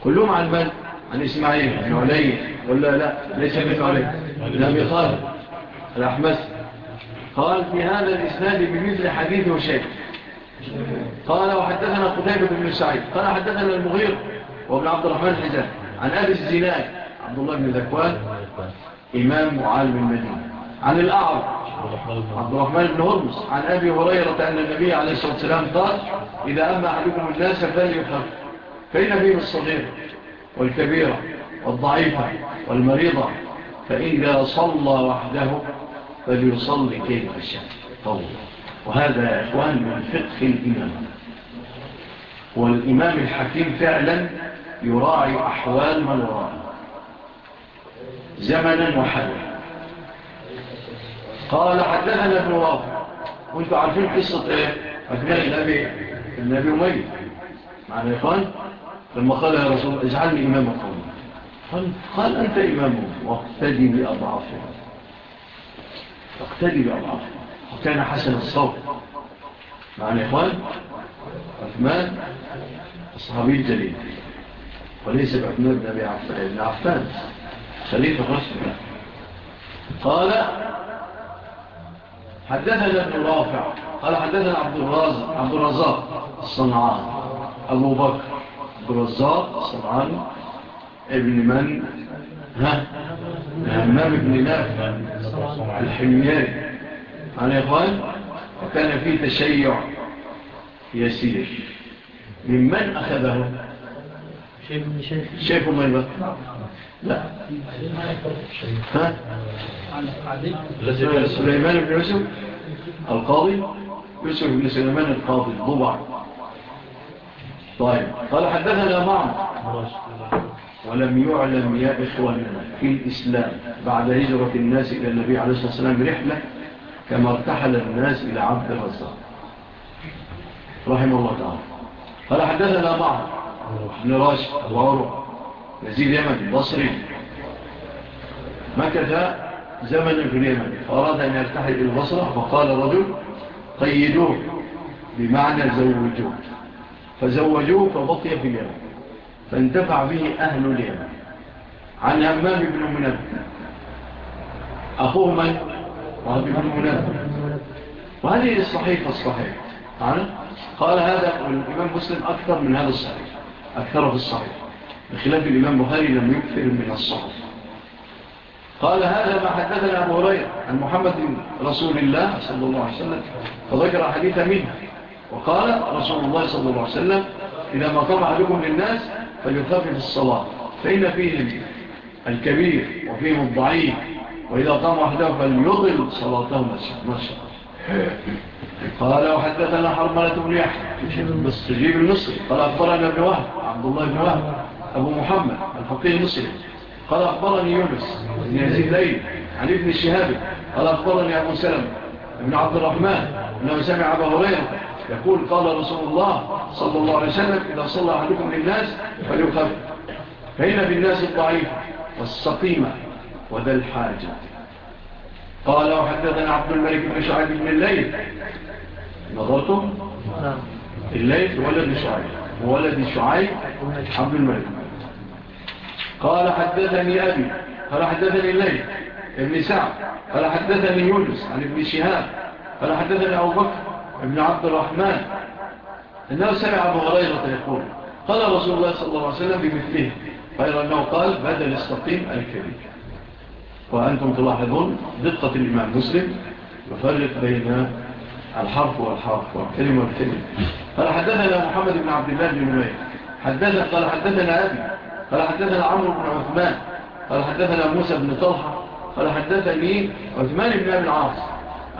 كلهم على من؟ عن إسماعيل عن علي. ولا لا ليس من علي. لم يخالف الأحمس. قال في هذا الإسناد بمثل حديث وشيء قال وحدثنا قتيبة بن سعيد. قال حدثنا المغير وابن عبد الرحمن الحزان عن أبي الزناد عبد الله بن ذكوان إمام وعالم المدينة. عن الأعرب عبد الرحمن بن هرمز عن أبي هريرة أن النبي عليه الصلاة والسلام قال إذا أما أحدكم الناس فليخف فإن فيه الصغير والكبيرة والضعيفة والمريضة فإذا صلى وحده فليصلي كيف الشهر طول. وهذا يا إخوان من فقه الإمام والإمام الحكيم فعلا يراعي أحوال من وراءه. زمنا وحالا قال حدثنا ابن رافع. وانتوا عارفين قصة إيه؟ أبناء النبي النبي أمي. معنا يا إخوان؟ لما قال يا رسول اجعلني إمام قومي. قال, قال أنت إمامه واقتدي بأضعافه اقتدي بأضعافه كان حسن الصوت. معنى إخوان؟ عثمان الصحابي الجليل. وليس بعثمان بن أبي عفان عفان. خليفة رسمة قال حدثنا ابن رافع. قال حدثنا عبد الرزاق عبد الرزاق الصنعان أبو بكر عبد الرزاق الصنعان ابن من؟ ها؟ همام ابن نافع. الحمياني على إخوان وكان في تشيع يسير ممن أخذه شيخ ميبا لا ها سليمان بن يوسف القاضي يوسف بن سليمان القاضي ضبع طيب قال حدثنا معه ولم يعلم يا إخواننا في الإسلام بعد هجرة الناس إلى النبي عليه الصلاة والسلام رحلة كما ارتحل الناس إلى عبد الرزاق. رحمه الله تعالى. قال حدثنا بعض. ابن راشد وعروة يزيد يمن بصري مكث زمن في اليمن فأراد أن يرتحل إلى البصرة فقال رجل قيدوه بمعنى زوجوه. فزوجوه فبقي في اليمن فانتفع به أهل اليمن. عن أمام بن منبه أخوه من؟ وهذه المناسبة وهذه الصحيحة الصحيحة قال هذا الإمام مسلم أكثر من هذا الصحيح. أكثر في الصحيح. بخلاف الإمام بخاري لم يكثر من الصحف قال هذا ما حدثنا أبو هريرة عن محمد رسول الله صلى الله عليه وسلم فذكر حديث منه. وقال رسول الله صلى الله عليه وسلم إذا ما طبع لكم للناس فليثافف الصلاة فإن فيهم الكبير وفيهم الضعيف وإذا قام أحدهم فليضل صلاته مسجد قال وحدثنا حرملة بن يحيى. بس تجيب المصري. قال أخبرنا ابن وهب عبد الله بن وهب أبو محمد الفقيه المصري. قال أخبرني يونس بن يزيد ليل عن ابن شهاب. قال أخبرني أبو سلم ابن عبد الرحمن أنه سمع أبا هريرة يقول قال رسول الله صلى الله عليه وسلم إذا صلى عليكم للناس فليخفف. فإن بالناس الضعيفة والسقيمة وذا الحاجة. قال وحدثنا عبد الملك بن شعيب بن الليل نظرتم نعم. الليل ولد شعيب. ولد شعيب عبد الملك. قال حدثني أبي قال حدثني الليل ابن سعد قال حدثني يونس عن ابن شهاب قال حدثني أبو بكر ابن عبد الرحمن. أنه سمع أبو هريرة يقول قال رسول الله صلى الله عليه وسلم بمثله غير أنه قال بدل استقيم الكريم وأنتم تلاحظون دقة الإمام مسلم يفرق بين الحرف والحرف والكلمة والكلمة. قال حدثنا محمد بن عبد الله بن نمير. حدثنا قال حدثنا أبي. قال حدثنا عمرو بن عثمان. قال حدثنا موسى بن طلحة. قال حدثني عثمان بن أبي العاص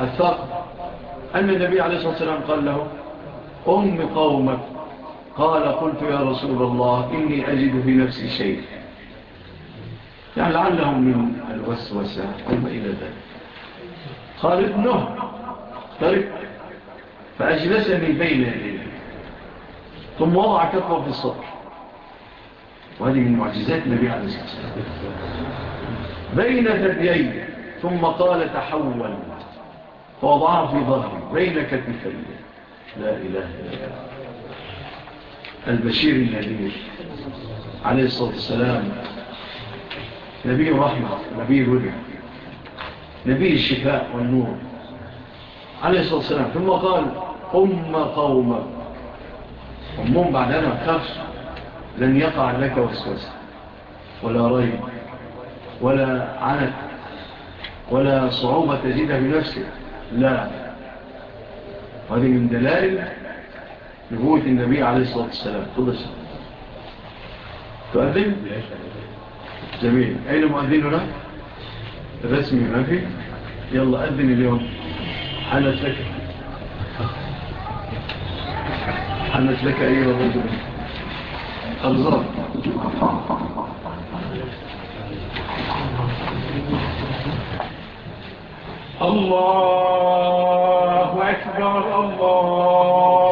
الثقب أن النبي عليه الصلاة والسلام قال له أم قومك. قال قلت يا رسول الله إني أجد في نفسي شيء يعني لعلهم من الوسوسة وما إلى ذلك. قال ابنه طريق فأجلسني بين يديه. ثم وضع كفه في الصدر. وهذه من معجزات النبي عليه الصلاة والسلام. بين ثديين. ثم قال تحول. فوضع في ظهري. بين كتفي. لا إله إلا الله. البشير النبي عليه الصلاة والسلام. نبي الرحمة نبي الوجه نبي الشفاء والنور. عليه الصلاة والسلام. ثم قال أم قوما أمهم بعدما أنا لن يقع لك وسوسة. ولا ريب ولا عنك ولا صعوبة تزيدها بنفسك. لا. وهذه من دلائل نبوة النبي عليه الصلاة والسلام. تقدس تؤذن؟ جميل. أين مؤذننا رسمي ما في يلا أذن اليوم. حنت لك. حنت لك أيها الرجل. الزرق الله أكبر الله.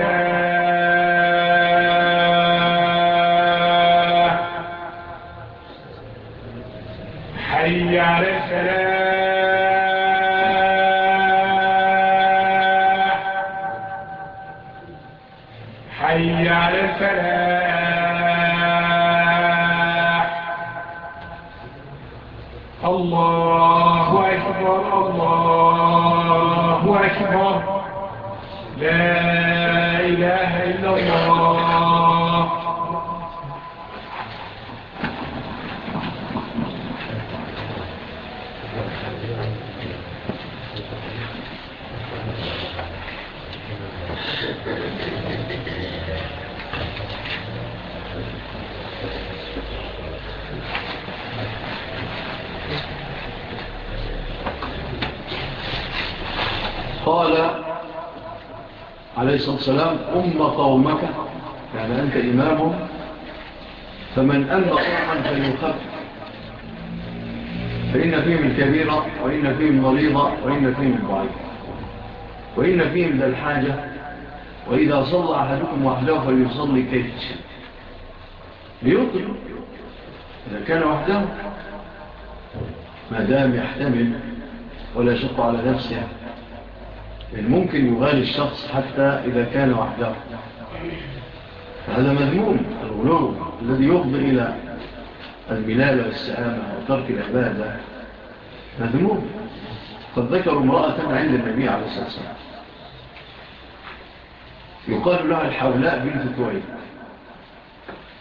حي على قال عليه الصلاة والسلام أم قومك يعني أنت إمامهم فمن أم صاحا فليخف فإن فيهم الكبيرة وإن فيهم مريضة وإن فيهم البعيد وإن فيهم ذا الحاجة وإذا صلى أحدكم وحده فليصلي كيف ليطلب إذا كان وحده ما دام يحتمل ولا شق على نفسه. الممكن يغالي الشخص حتى إذا كان وحده. فهذا مذموم الغلو الذي يفضي إلى الملالة والسعامة وترك العبادة مذموم. قد ذكروا امرأة عند النبي عليه الصلاة والسلام. يقال لها الحولاء بنت كويت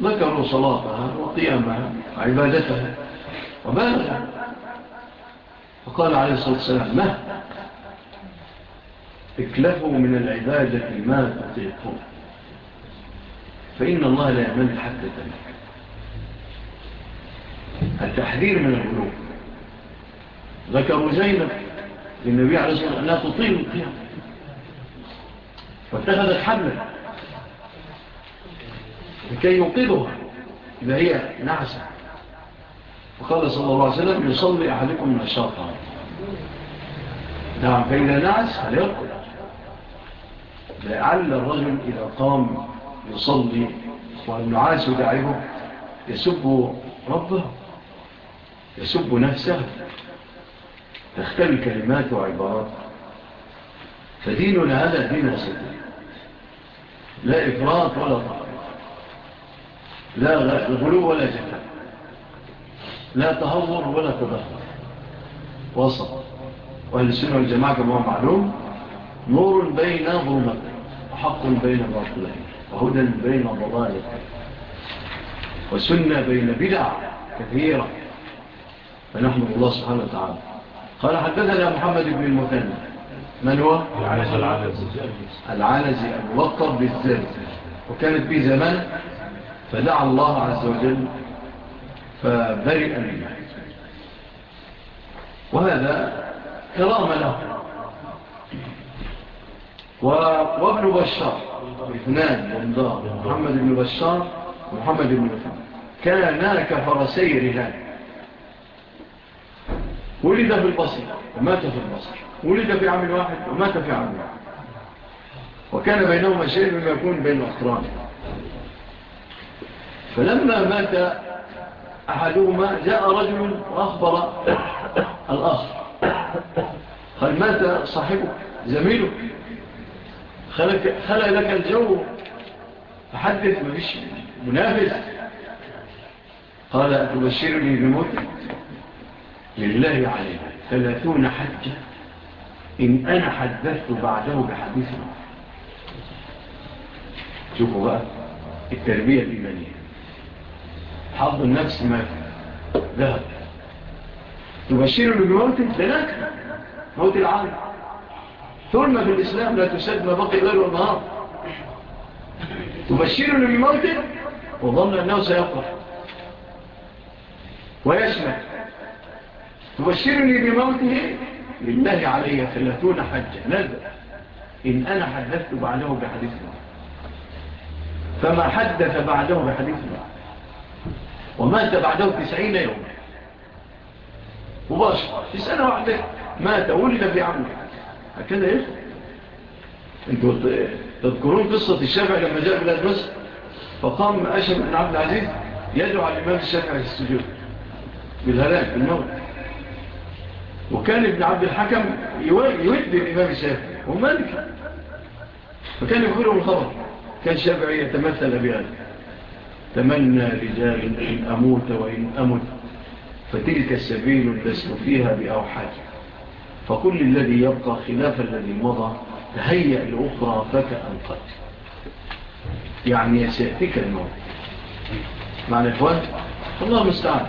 ذكروا صلاتها وقيامها وعبادتها وبالغها. فقال عليه الصلاة والسلام مهد اكلفوا من العبادة ما تطيقون. فإن الله لا يمل حتى تنفع التحذير من الغلوب ذكروا زينب للنبي عليه الصلاة والسلام تطيل القيام. فاتخذت حملة لكي ينقذها إذا هي نعسة. فقال صلى الله عليه وسلم يصلي أحدكم من الشاطئ نعم فإذا نعس هل لعل الرجل إذا قام يصلي والنعاس داعبه يسب ربه يسب نفسه تختل كلمات وعبارات فديننا هذا دين سدي لا إفراط ولا طهر لا غلو ولا جفا لا تهور ولا تدخل وسط. وأهل السنة والجماعة كما معلوم نور بين ظلمتين وحق بين باطلين وهدى بين ضلالة وسنة بين بدع كثيرة فنحمد الله سبحانه وتعالى قال حدثنا محمد بن المثنى من هو؟ العالزي الوطر بالذات وكانت به زمان فدعا الله عز وجل فبرئ منه. وهذا كرام له. وابن بشار اثنان ومضاء محمد بن بشار. ومحمد بن بشار. كان كفرسي فرسي رهان ولد في البصر ومات في البصر ولد في عام واحد ومات في عام واحد. وكان بينهما شيء بما يكون بين الأقران. فلما مات أحدهما جاء رجل وأخبر الآخر. قال مات صاحبك زميلك. خلق خلق لك الجو. فحدث ما فيش منافس. قال تبشرني بموت لله عليه ثلاثون حجة. إن أنا حدثت بعده بحديث. شوفوا بقى التربية الإيمانية. حظ النفس ما ذهب. تبشرني بموت ثلاثة موت العالم. ثم في الإسلام لا تسد ما بقي ليل النهار. تبشر من الموتى وظن أنه سيقف. ويسمع. تبشرني بموته لله علي ثلاثون حجة. نزل إن أنا حدثت بعده بحديث الله. فما حدث بعده بحديث الله. ومات بعده تسعين يوم مباشرة تسأله واحدة مات ولد بعمله كده إيه أنتوا تذكرون قصة الشافع لما جاء بلاد مصر فقام أشم بن عبد العزيز يدعو على الإمام الشافع في السجود بالهلاك بالموت وكان ابن عبد الحكم يود الإمام الشافع ومالك فكان يقوله الخبر كان الشافع يتمثل بهذا تمنى رجال إن أموت وإن أمت فتلك السبيل الدسم فيها بأوحاجه فكل الذي يبقى خلاف الذي مضى تهيأ لأخرى فكأن قد يعني سيأتيك الموت معنى إخوان الله مستعد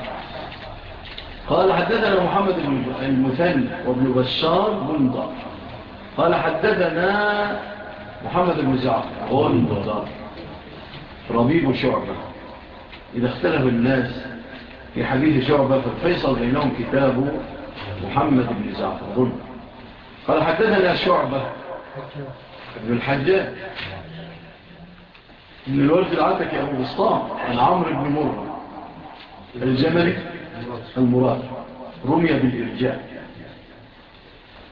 قال حدثنا محمد المثنى وابن بشار بندر. قال حدثنا محمد بن زعفر غندر ربيب شعبة. إذا اختلف الناس في حديث شعبة فالفيصل بينهم كتابه محمد بن زعفر قال حدثنا شعبة ابن الحجاج. ابن الولد العتكي أبو بسطان عن بن مرة الجملي المراد رمي بالإرجاء.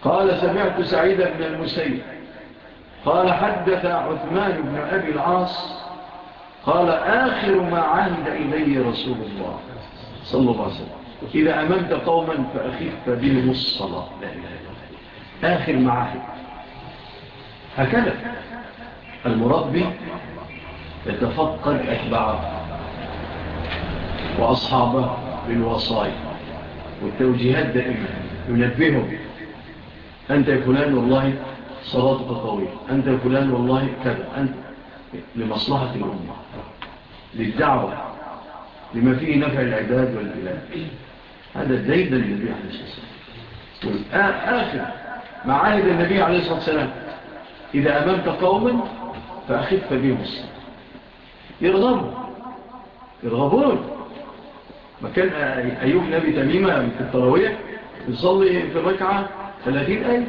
قال سمعت سعيد بن المسيب. قال حدث عثمان بن أبي العاص. قال آخر ما عهد إلي رسول الله صلى الله عليه وسلم. إذا أمنت قوما فأخف بهم الصلاة. لا إله إلا آخر معاهد. هكذا. المربي يتفقد أتباعه وأصحابه بالوصايا والتوجيهات دائما. ينبههم أنت يا فلان والله صلاتك طويلة أنت يا فلان والله كذا أنت لمصلحة الأمة للدعوة لما فيه نفع العباد والبلاد. هذا الدين للنبي عليه الصلاة والسلام. آخر معاهد النبي عليه الصلاة والسلام. إذا أمامت قوما فأخف بهم الصلاة يرغبوا يرغبون. ما كان أيوب نبي تميمة في التروية يصلي في الركعة ثلاثين آية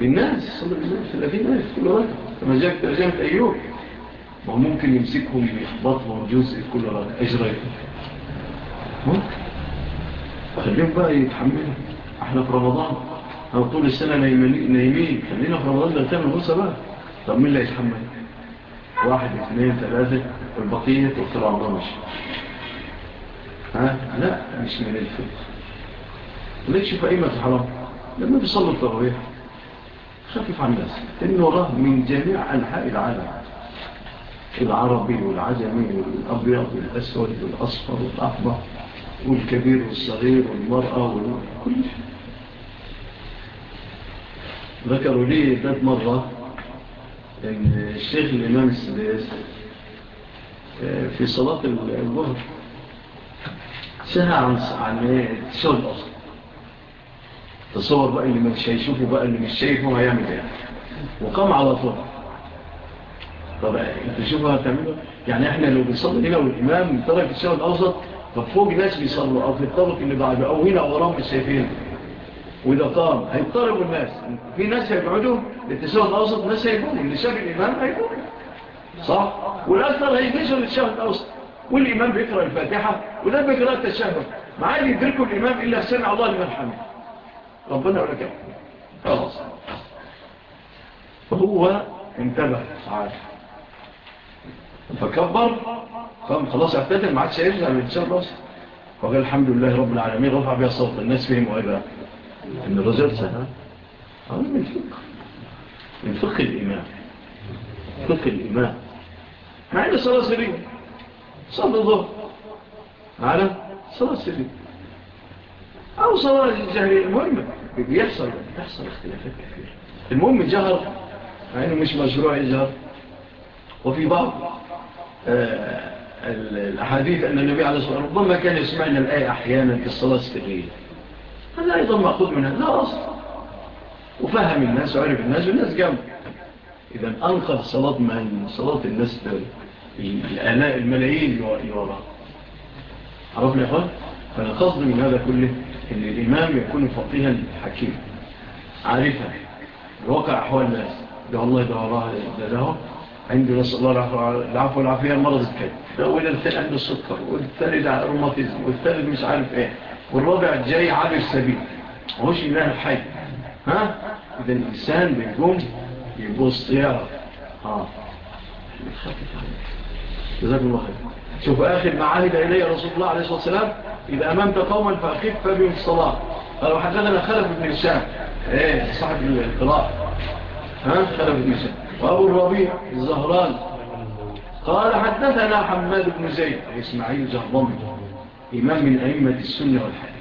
بالناس صلى بالناس ثلاثين آية في كل ركعة. كما جاء في ترجمة أيوب. وممكن يمسكهم يحبطهم جزء كل ركعة أجرين. ممكن خليهم بقى إيه، يتحملوا إحنا في رمضان. أو طول السنة نايمين خلينا في رمضان ده تعمل غصة بقى. طب مين اللي يتحمل واحد اثنين ثلاثة. والبقية تقتل الله مش ها؟ لا مش من الفقه ليش في ايمة الحرام؟ لما بيصلوا التراويح. خفف عن الناس. النورة من جميع أنحاء العالم. العربي والعجمي والأبيض والأسود والأصفر والأحمر. والكبير والصغير والمرأة وكل ذكروا لي ذات مرة أن الشيخ الإمام السبيس آه، في صلاة الظهر سهى عن عن تسوى الأصل تصور بقى اللي مش هيشوفه بقى اللي مش شايفه هيعمل إيه؟ وقام على طول. طب أنت شوفها تعمله يعني إحنا لو بنصلي هنا والإمام ترك الشهر الأوسط طب فوق ناس بيصلوا أو في الطبق اللي بعد أو هنا وراهم السيفين وإذا قام هيضطربوا الناس في ناس هيبعدوا لاتساوي الأوسط ناس هيبونوا اللي شاف الإمام هيبونوا صح؟ والأكثر هيبعدوا للشاف الأوسط والإمام بيقرأ الفاتحة وده بيقرأ التشهد ما عاد يدركوا الإمام إلا سمع الله لمن حمد ربنا ولك خلاص فهو انتبه سعاده فكبر. خلاص اعتدل ما عادش يرجع من شر راسه وقال الحمد لله رب العالمين رفع بها صوت الناس فهموا إيه بقى إن الرجل ده من فقه من فقه الامام فقه الامام مع إن صلاة سريه صلاة الظهر. معنا صلاة سريه أو صلاة جهرية. المهم بيحصل بيحصل اختلافات كثيرة. المهم جهر مع إنه مش مشروع يجهر وفي بعض آه، الأحاديث أن النبي عليه الصلاة والسلام ربما كان يسمعنا الآية أحيانا في الصلاة السرية. هذا أيضا مأخوذ منها. لا أصل وفهم الناس وعرف الناس والناس جمع إذا أنقذ صلاة من؟ صلاة الناس الآلاء الملايين يوراها عرفنا يا أخوان؟ فالقصد من هذا كله أن الإمام يكون فقيها حكيم. عارفا. الواقع أحوال الناس. ده الله يدورها ده ده عنده نسأل الله العفو والعافية مرض الكلب الأول الثاني عنده السكر والثاني ده روماتيزم والثالث مش عارف إيه. والرابع جاي عابر سبيل. هوش إله الحي. ها؟ إذا الإنسان بيكون يبوز طيارة. ها جزاك الله خير. شوف آخر ما عهد إلي رسول الله عليه الصلاة والسلام إذا أمامت قوما فأخف بهم الصلاة. قال حدثنا خلف بن هشام. إيه صاحب القراء ها؟ خلف بن هشام. وأبو الربيع الزهران قال حدثنا حماد بن زيد إسماعيل زهران إمام من أئمة السنة والحديث.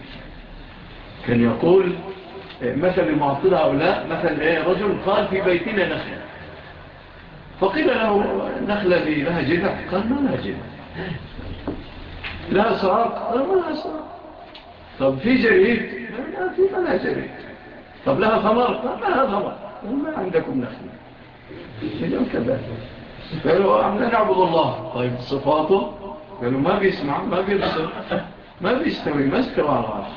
كان يقول مثل معطل هؤلاء مثل إيه، رجل قال في بيتنا نخلة. فقيل له نخلة لها جذع قال ما لها جذع لها ساق؟ قال ما لها ساق. طب في جريد؟ قال في ما لها جريد. طب لها ثمر قال ما لها ثمر ما عندكم نخلة. كلام كذا قالوا إحنا نعبد الله طيب صفاته قالوا ما بيسمع ما بيبصر ما بيستوي ما استوى على العرش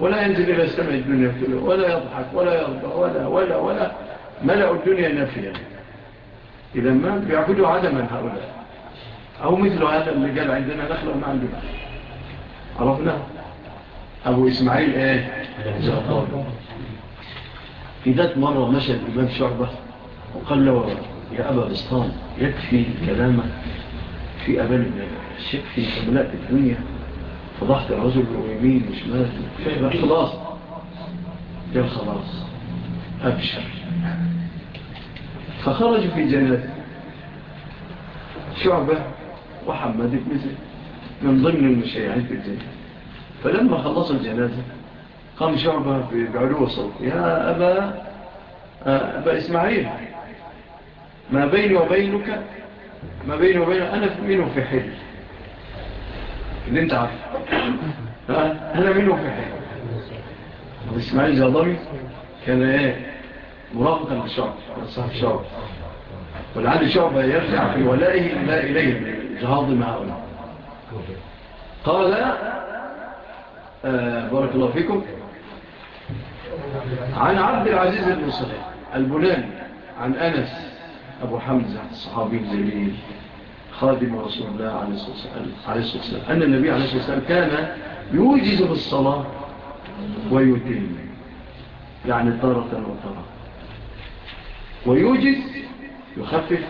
ولا ينزل إلى سماء الدنيا كله ولا يضحك ولا يرضى ولا ولا ولا ملأ الدنيا نفيا إذا ما بيعبدوا عدما هؤلاء أو مثل هذا اللي قال عندنا نخلق ما عندنا عرفنا أبو إسماعيل إيه في ذات مرة مشهد إمام شعبة وقال له يا أبا بسطان يكفي كلامك في أبان الشكفي أبناء الدنيا. فضحت الرجل ويمين وشمال خلاص؟ يا خلاص أبشر. فخرج في جنازة. شعبة وحمد بن زيد من ضمن المشيعين في الجنازة. فلما خلص الجنازة قام شعبة بعلو صوت. يا أبا, أبا إسماعيل. ما بيني وبينك ما بيني وبينك أنا منه في حل. اللي أنت عارف أنا منه في حل. أبو إسماعيل زيادامي كان إيه؟ مرافقا للشعب صاحب الشعب ولعل الشعب يرجع في ولائه لا إليه جهاضي مع أولا قال آه، بارك الله فيكم عن عبد العزيز المصري البناني عن أنس أبو حمزة الصحابي الجليل خادم رسول الله عليه الصلاة والسلام أن النبي عليه الصلاة والسلام كان يوجز بالصلاة ويتم يعني طارة وطارة ويوجز يخفف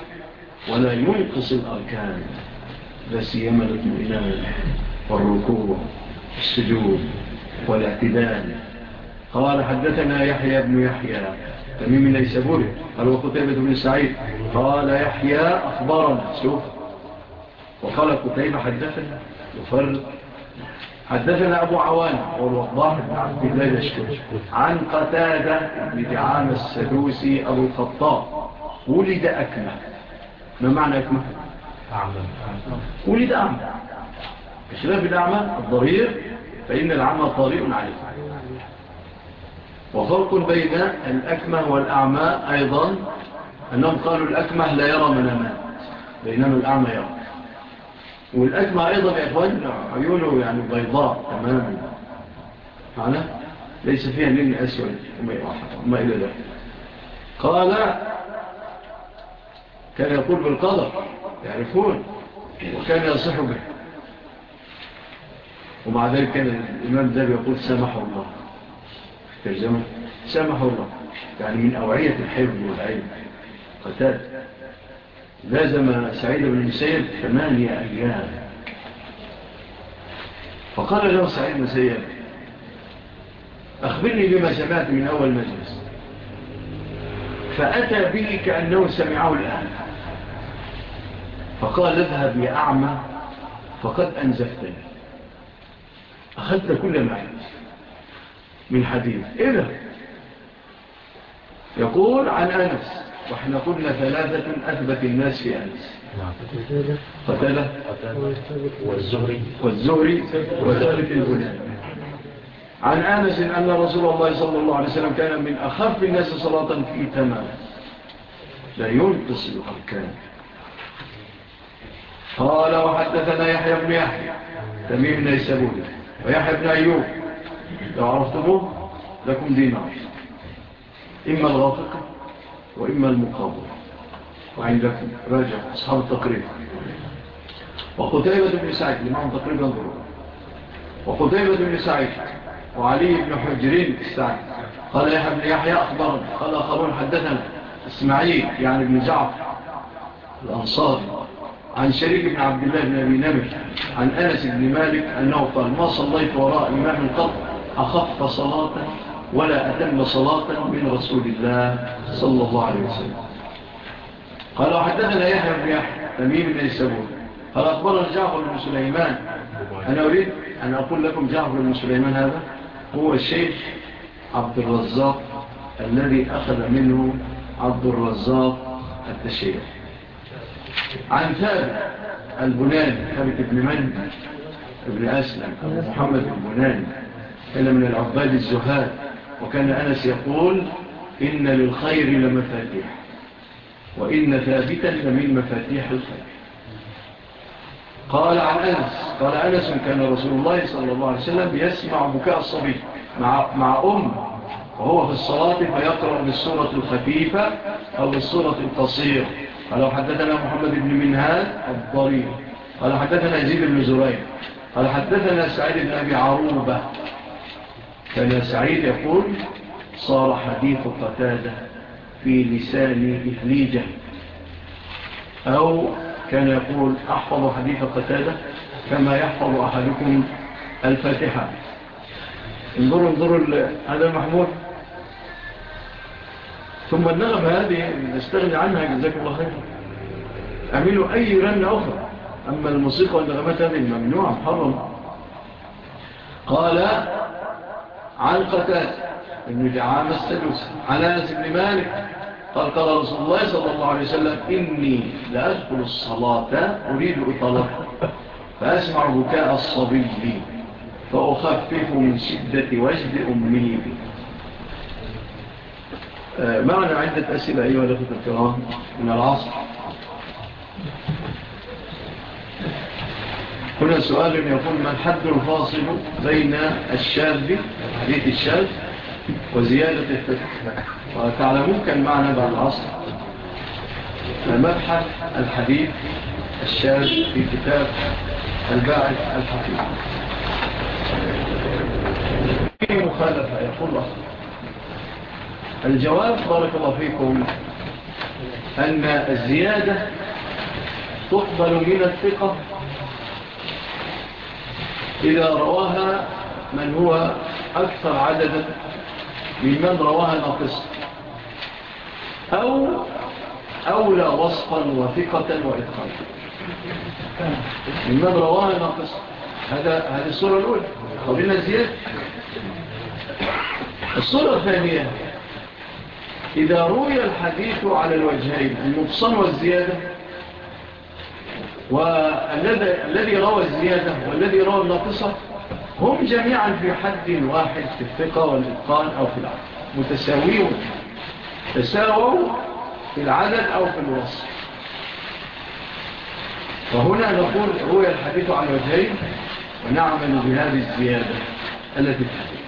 ولا ينقص الأركان لا سيما الاطمئنان والركوع والسجود والاعتدال قال حدثنا يحيى بن يحيى تميم الليسابوري قال وقتيبة بن سعيد. قال يحيى أخبارنا شوف. وقال قتيبة حدثنا. وفر حدثنا أبو عوان. والوضاح بن عبد الله يشكر عن قتادة لدعام السدوسي أبو القطاء ولد أكمه ما معنى أكمه؟ أعمى ولد أعمى بخلاف الأعمى الضرير فإن العمى طريق عليه. وفرق بين الأكمة والأعمى أيضا أنهم قالوا الأكمة لا يرى مناما بينما الأعمى يرى. والأكمة أيضا يا إخوان عيونه يعني بيضاء تماما. معنا ليس فيها لين أسود وما إلى ذلك. قال كان يقول بالقدر يعرفون وكان يصح به. ومع ذلك كان الإمام ده يقول سامح الله. ترجمة سامح الله. يعني من أوعية الحفظ والعلم. قتال. لازم سعيد بن المسيب ثمانية أيام. فقال له سعيد بن المسيب أخبرني بما سمعت من أول مجلس. فأتى به كأنه سمعه الآن. فقال اذهب يا أعمى فقد أنزفتني أخذت كل ما عندي. من حديث. إذا يقول عن أنس وإحنا قلنا ثلاثة أثبت الناس في أنس. نعم. قتلة والزهري. والزهري. وثالث البنان عن آنس إن, أن رسول الله صلى الله عليه وسلم كان من أخف الناس صلاة في تمام. لا ينقص الأركان. قال وحدثنا يحيى بن يحيى. تميم نيسابون ويحيى بن أيوب. لو عرفتموه لكم دينار. إما الغافقة وإما المقابل. وعندكم راجع أصحاب التقريب. وقتيبة بن سعيد لمعهم تقريبا ضرورة وقتيبة بن سعيد وعلي بن حجرين السعيد قال يحيى بن يحيى أخبر قال أخبرنا حدثنا إسماعيل يعني بن جعفر الأنصاري عن شريك بن عبد الله بن أبي نبي عن أنس بن مالك أنه قال ما صليت وراء إمام القطر أخف صلاة ولا أتم صلاة من رسول الله صلى الله عليه وسلم. قال وحدثنا يحيى بن يحيى تميم بن السبور قال أخبرنا جعفر بن سليمان. أنا أريد أن أقول لكم جعفر بن سليمان هذا هو الشيخ عبد الرزاق الذي أخذ منه عبد الرزاق التشيخ عن ثابت البناني ثابت بن من ابن أسلم محمد البناني كان من العباد الزهاد. وكان أنس يقول إن للخير لمفاتيح وإن ثابتا لمن مفاتيح الخير. قال عن أنس قال أنس كان رسول الله صلى الله عليه وسلم يسمع بكاء الصبي مع, مع أم وهو في الصلاة فيقرأ بالصورة الخفيفة أو بالصورة القصير قال حدثنا محمد بن منهاد الضريب قال حدثنا يزيد بن زرين قال حدثنا سعيد بن أبي عروبة. كان سعيد يقول صار حديث قتادة في لسان إهليجة أو كان يقول أحفظ حديث قتادة كما يحفظ أحدكم الفاتحة. انظروا انظروا هذا محمود. ثم النغم هذه نستغني عنها جزاك الله خير أعملوا أي رنة أخرى. أما الموسيقى والنغمات هذه ممنوعة محرمة قال عن قتال ابن جعام السدوس عن أنس بن مالك قال قال رسول الله صلى الله عليه وسلم إني لأدخل الصلاة أريد إطلاقها فأسمع بكاء الصبي لي فأخفف من شدة وجد أمي. بي معنا عدة أسئلة أيها الأخوة الكرام من العصر. هنا سؤال يقول ما الحد الفاصل بين الشاذ حديث الشاذ وزيادة التفكير وتعلمون كان معنا بعد العصر. المبحث الحديث الشاذ في كتاب الباعث الحقيقي. في مخالفة يقول أصلا الجواب بارك الله فيكم أن الزيادة تقبل من الثقة إذا رواها من هو أكثر عددا ممن رواها ناقصة أو أولى وصفا وثقة وإدخال ممن رواها ناقصة هذا هذه الصورة الأولى. قولنا زيادة. الصورة الثانية. إذا روي الحديث على الوجهين النقصان والزيادة والذي روى الزيادة والذي روى النقصة هم جميعا في حد واحد في الثقة والإتقان أو في العدد متساويون. تساووا في العدد أو في الوصف. فهنا نقول هو الحديث عن وجهين ونعمل بهذه الزيادة التي تحديث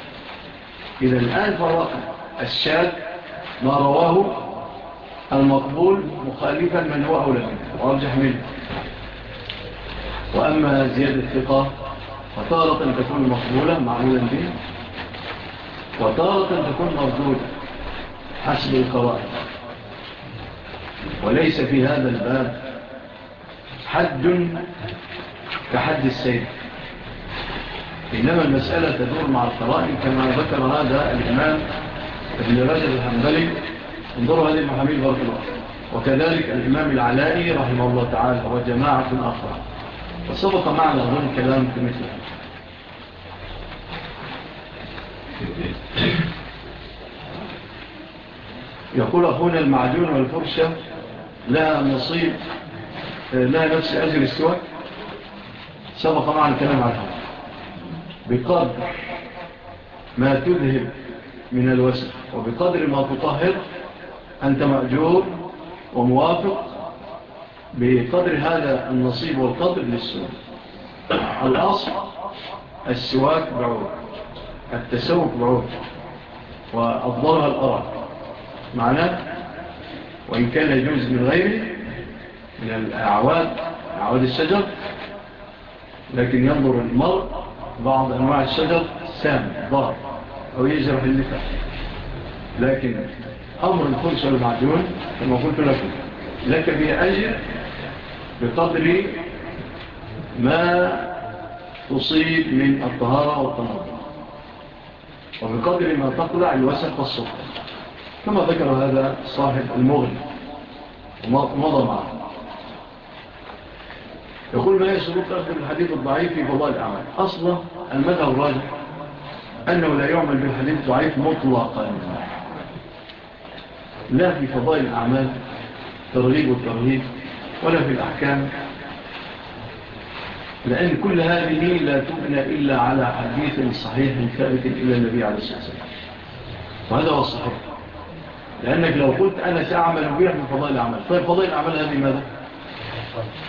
إذا الآن فرق الشاد ما رواه المقبول مخالفا من هو أولا وأرجح منه. وأما زيادة الثقة وطارة تكون مقبولة معمولا به. وطارة تكون مردودة. حسب القواعد. وليس في هذا الباب حد كحد السيد. إنما المسألة تدور مع القرائن كما ذكر هذا الإمام ابن رجل الحنبلي. انظروا هذه المحاميل الله وكذلك الإمام العلائي رحمه الله تعالى وجماعة أخرى. وسبق معنا هنا كلام في مثله. يقول أخونا المعجون والفرشة لها نصيب لها نفس أجر السواك سبق معنا الكلام عنها بقدر ما تذهب من الوسخ وبقدر ما تطهر أنت مأجور وموافق بقدر هذا النصيب والقدر للسواك الأصل السواك بعود. التسوق بعود وأضلها الأرض. معناه وإن كان يجوز من غيره من الأعواد أعواد الشجر لكن ينظر المرء بعض أنواع الشجر سام ضار أو يجرح النفع لكن أمر الخلص والمعجون كما قلت لكم لك به أجر بقدر ما تصيب من الطهارة والتنظر. وبقدر ما تقلع يوسخ الصفر كما ذكر هذا صاحب المغني ومضى معه. يقول ما يسلوك أخذ الحديث الضعيف في فضاء الأعمال؟ أصلا المدى الراجح أنه لا يعمل بالحديث الضعيف مطلقا. لا في فضاء الأعمال ترغيب والترغيب ولا في الأحكام لأن كل هذه لا تبنى إلا على حديث صحيح ثابت إلى النبي عليه الصلاة والسلام. وهذا هو الصحيح. لأنك لو قلت أنا سأعمل بيح من فضائل الأعمال طيب فضائل الأعمال هذه ماذا؟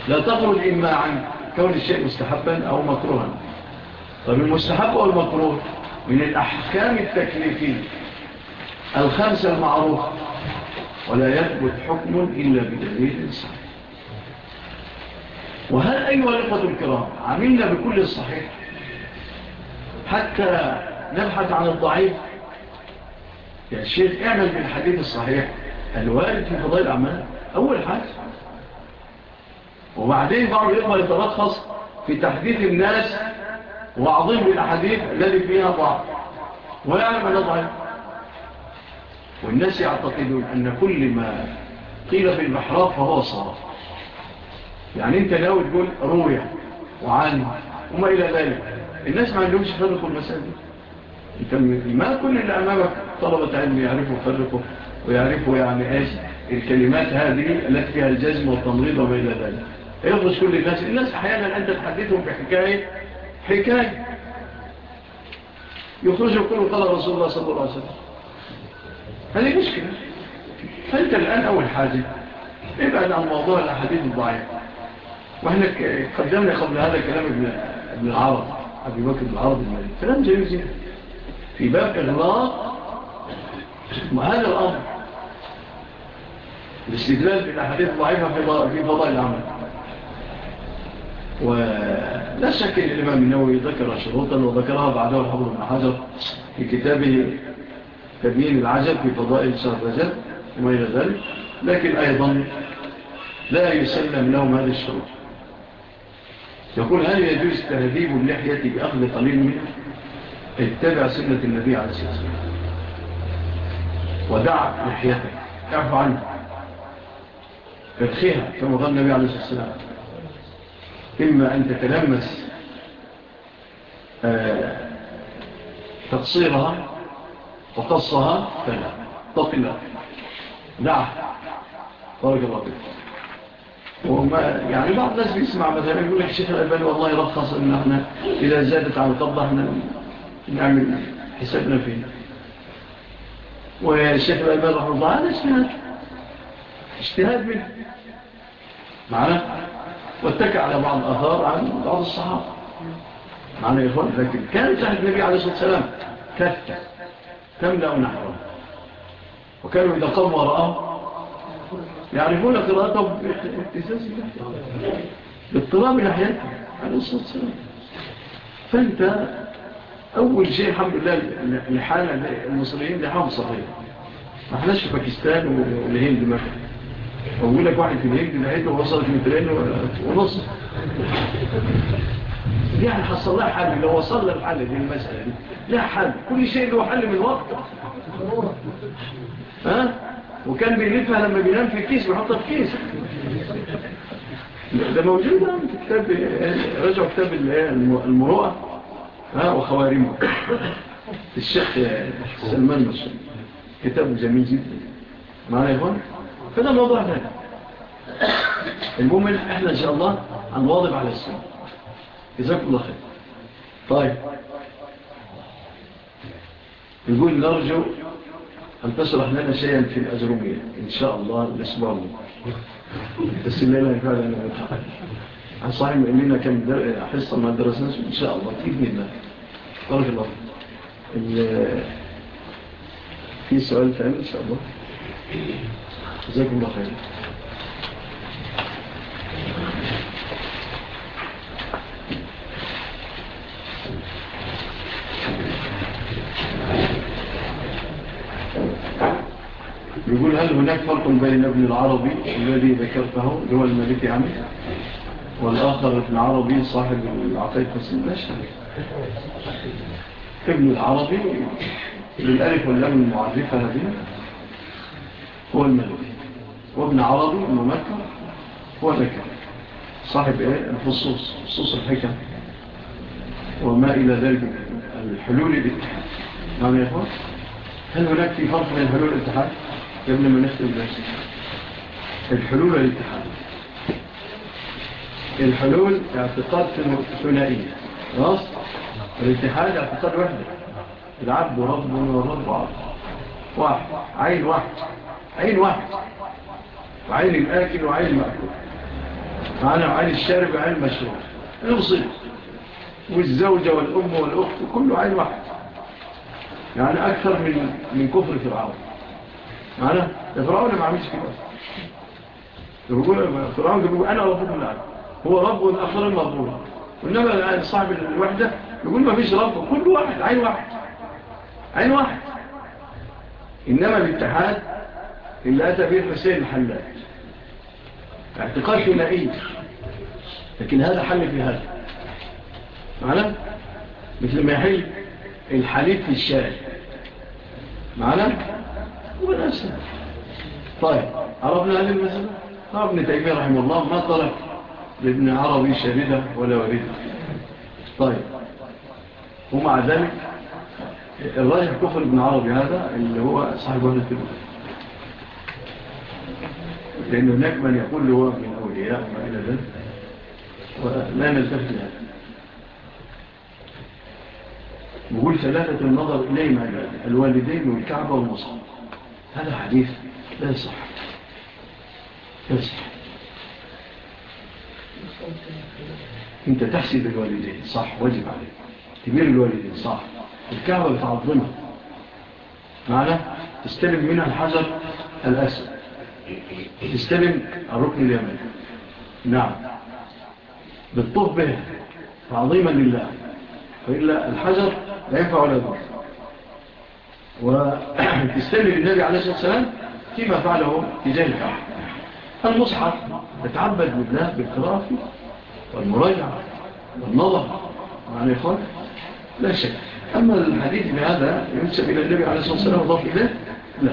لا تخرج إما عن كون الشيء مستحبا أو مكروها. طيب المستحب أو المكروه من الأحكام التكليفية. الخمسة المعروفة ولا يثبت حكم إلا بدليل صحيح وهل أيها الإخوة الكرام عملنا بكل الصحيح. حتى نبحث عن الضعيف. يا شيخ اعمل بالحديث الصحيح. الوارد في فضاء الأعمال. أول حاجة. وبعدين بعض الإخوة يتلخص في تحديث الناس وعظيم الحديث الذي فيها ضعف. ويعلم أنه ضعيف. والناس يعتقدون أن كل ما قيل في المحراب فهو صرف يعني انت لو تقول روية يعني، وعاني وما إلى ذلك. الناس ما عندهمش يفرقوا المسائل دي. انت ما كل اللي أمامك طلبة علم يعرفوا يفرقوا ويعرفوا يعني إيش الكلمات هذه التي فيها الجزم والتمريض وما إلى ذلك. يغضش كل الناس. الناس أحيانا أنت تحدثهم بحكاية حكاية. يخرجوا كل قال رسول الله صلى الله عليه وسلم. هذه مشكلة. فأنت الآن أول حاجة ابعد عن موضوع الأحاديث الضعيفة. وإحنا قدمنا قبل هذا كلام ابن العرب أبي بكر العرب المالي كلام جميل جدا. في باب إغلاق وهذا الأمر الاستدلال بالأحاديث ضعيفة في فضاء العمل. ولا شك أن الإمام النووي ذكر شروطا وذكرها بعدها الحضر بن حجر في كتابه تبيين العجب في فضائل شهر رجب وما إلى ذلك. لكن أيضا لا يسلم لهم هذه الشروط. يقول هل يجوز تهذيب اللحية بأخذ قليل منها اتبع سنة النبي عليه الصلاة والسلام. ودع لحيتك اعفو عنها ادخيها كما قال النبي عليه الصلاة والسلام. إما أن تتلمس آه، تقصيرها وقصها فلا. تقلها دعها بارك الله بك وما يعني بعض الناس بيسمع مثلا يقول لك الشيخ الألباني والله يرخص إن إحنا إذا زادت على القبضة إحنا نعمل حسابنا فينا والشيخ الألباني رحمة الله هذا اجتهاد. اجتهاد منه. معنا واتكى على بعض الأثار عن بعض الصحابة. معنا يا إخوان لكن كانت تحت النبي عليه الصلاة والسلام كثة تملأ نحره وكانوا إذا قاموا وراءه يعرفون قراءتهم. باقتساس اللحية باضطرام لحياتهم عليه الصلاة والسلام. فأنت أول شيء الحمد لله الحالة المصريين دي حالة صحية ما احناش في باكستان والهند مثلا. أقول لك واحد في الهند لقيته وصلت مترين ونص. يعني حصل لها حل لو وصل لها الحل دي المسألة دي. لا حل. كل شيء له حل من وقت ها؟ وكان بيلفها لما بينام في الكيس بيحطها في كيس ده موجود في كتاب رجعوا كتاب المروءة وخوارمه. الشيخ سلمان كتاب كتابه جميل جدا. معايا هون فده الموضوع ده. المهم إحنا إن شاء الله هنواظب على السنة جزاكم الله خير. طيب. نقول نرجو أن تشرح لنا شيئا في الأجرمية إن شاء الله الأسبوع تسلم لنا فعلا عن صحيح مؤمنة كم حصة ما درسناش إن شاء الله بإذن الله طرف الله. في سؤال ثاني إن شاء الله. جزاكم الله خير يقول هل هناك فرق بين ابن العربي الذي ذكرته هو الملك عمي والآخر ابن العربي صاحب العقيد فسن باشا ابن العربي للألف واللام المعرفة هذه هو الملك وابن عربي الممكر هو ذكر صاحب إيه؟ الفصوص فصوص الحكم وما إلى ذلك الحلول بالتحاد نعم يا أخوة هل هناك في فرق بين حلول الاتحاد؟ قبل ما نختم درسنا الحلول والاتحاد الحلول اعتقاد ثنائية. خلاص؟ الاتحاد اعتقاد وحدة. العبد رب ورب عبد. واحد. عين واحد. عين واحد. وعين الآكل وعين المأكل معنا وعين الشارب وعين المشروب. يوصل والزوجة والأم والأخت كله عين واحد. يعني أكثر من, من كفر فرعون. معنا يا فرعون ما عملش كده الرجل فرعون بيقول أنا ربكم الأعلى هو رب أخر المظلوم إنما صاحب الوحدة يقول ما فيش رب كل واحد عين واحد. عين واحد. إنما الاتحاد اللي أتى به حسين الحلاج اعتقاد ثنائي لكن هذا حل في هذا. معنا مثل ما يحل الحليب في الشاي معنا ونفسها طيب عرفنا هذه المسألة؟ طيب ابن تيمية رحمه الله ما ترك لابن عربي شريدة ولا وريدة طيب ومع ذلك الراجح كفر ابن عربي هذا اللي هو صاحب هنا التبقى لأن هناك من يقول له من أولياء ما إلى ذلك ولا نلتفت لها يقول ثلاثة النظر إليهم الوالدين والكعبة والمصاب. هذا حديث لا يصح. لا يصح. انت تحسب الوالدين صح واجب عليك. تبير الوالدين صح. الكهوة بتعظمها معنا تستلم منها الحجر الأسر تستلم الركن اليمن نعم. بالطوف بها تعظيما لله. فإلا الحجر لا ينفع ولا يضر. وتستمر للنبي عليه الصلاة والسلام فيما فعله في ذلك المصحف تتعبد بالله بالقراءة والمراجعة والنظر معنى يخاف لا شك. أما الحديث بهذا ينسب إلى النبي عليه الصلاة والسلام وضاف إليه لا.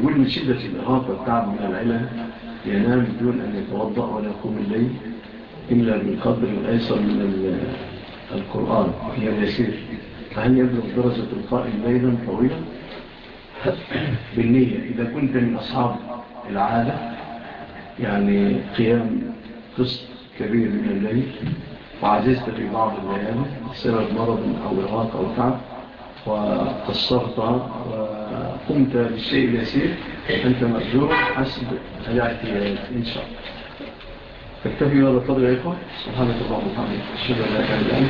يقول من شدة الإغاثة والتعب من العلم ينام بدون أن يتوضأ ولا يقوم الليل إلا بالقدر الأيسر من القرآن وهي اليسير. فهل يبلغ درجة القائم ليلا طويلا؟ بالنية. إذا كنت من أصحاب العادة يعني قيام قسط كبير من الليل وعززت في بعض الليالي بسبب مرض أو إغاثة أو تعب وقصرت وقمت بالشيء اليسير أنت مرجوع حسب الاعتياد إن شاء الله. تكتفي هذا القدر سبحانه سبحانك الله وبحمدك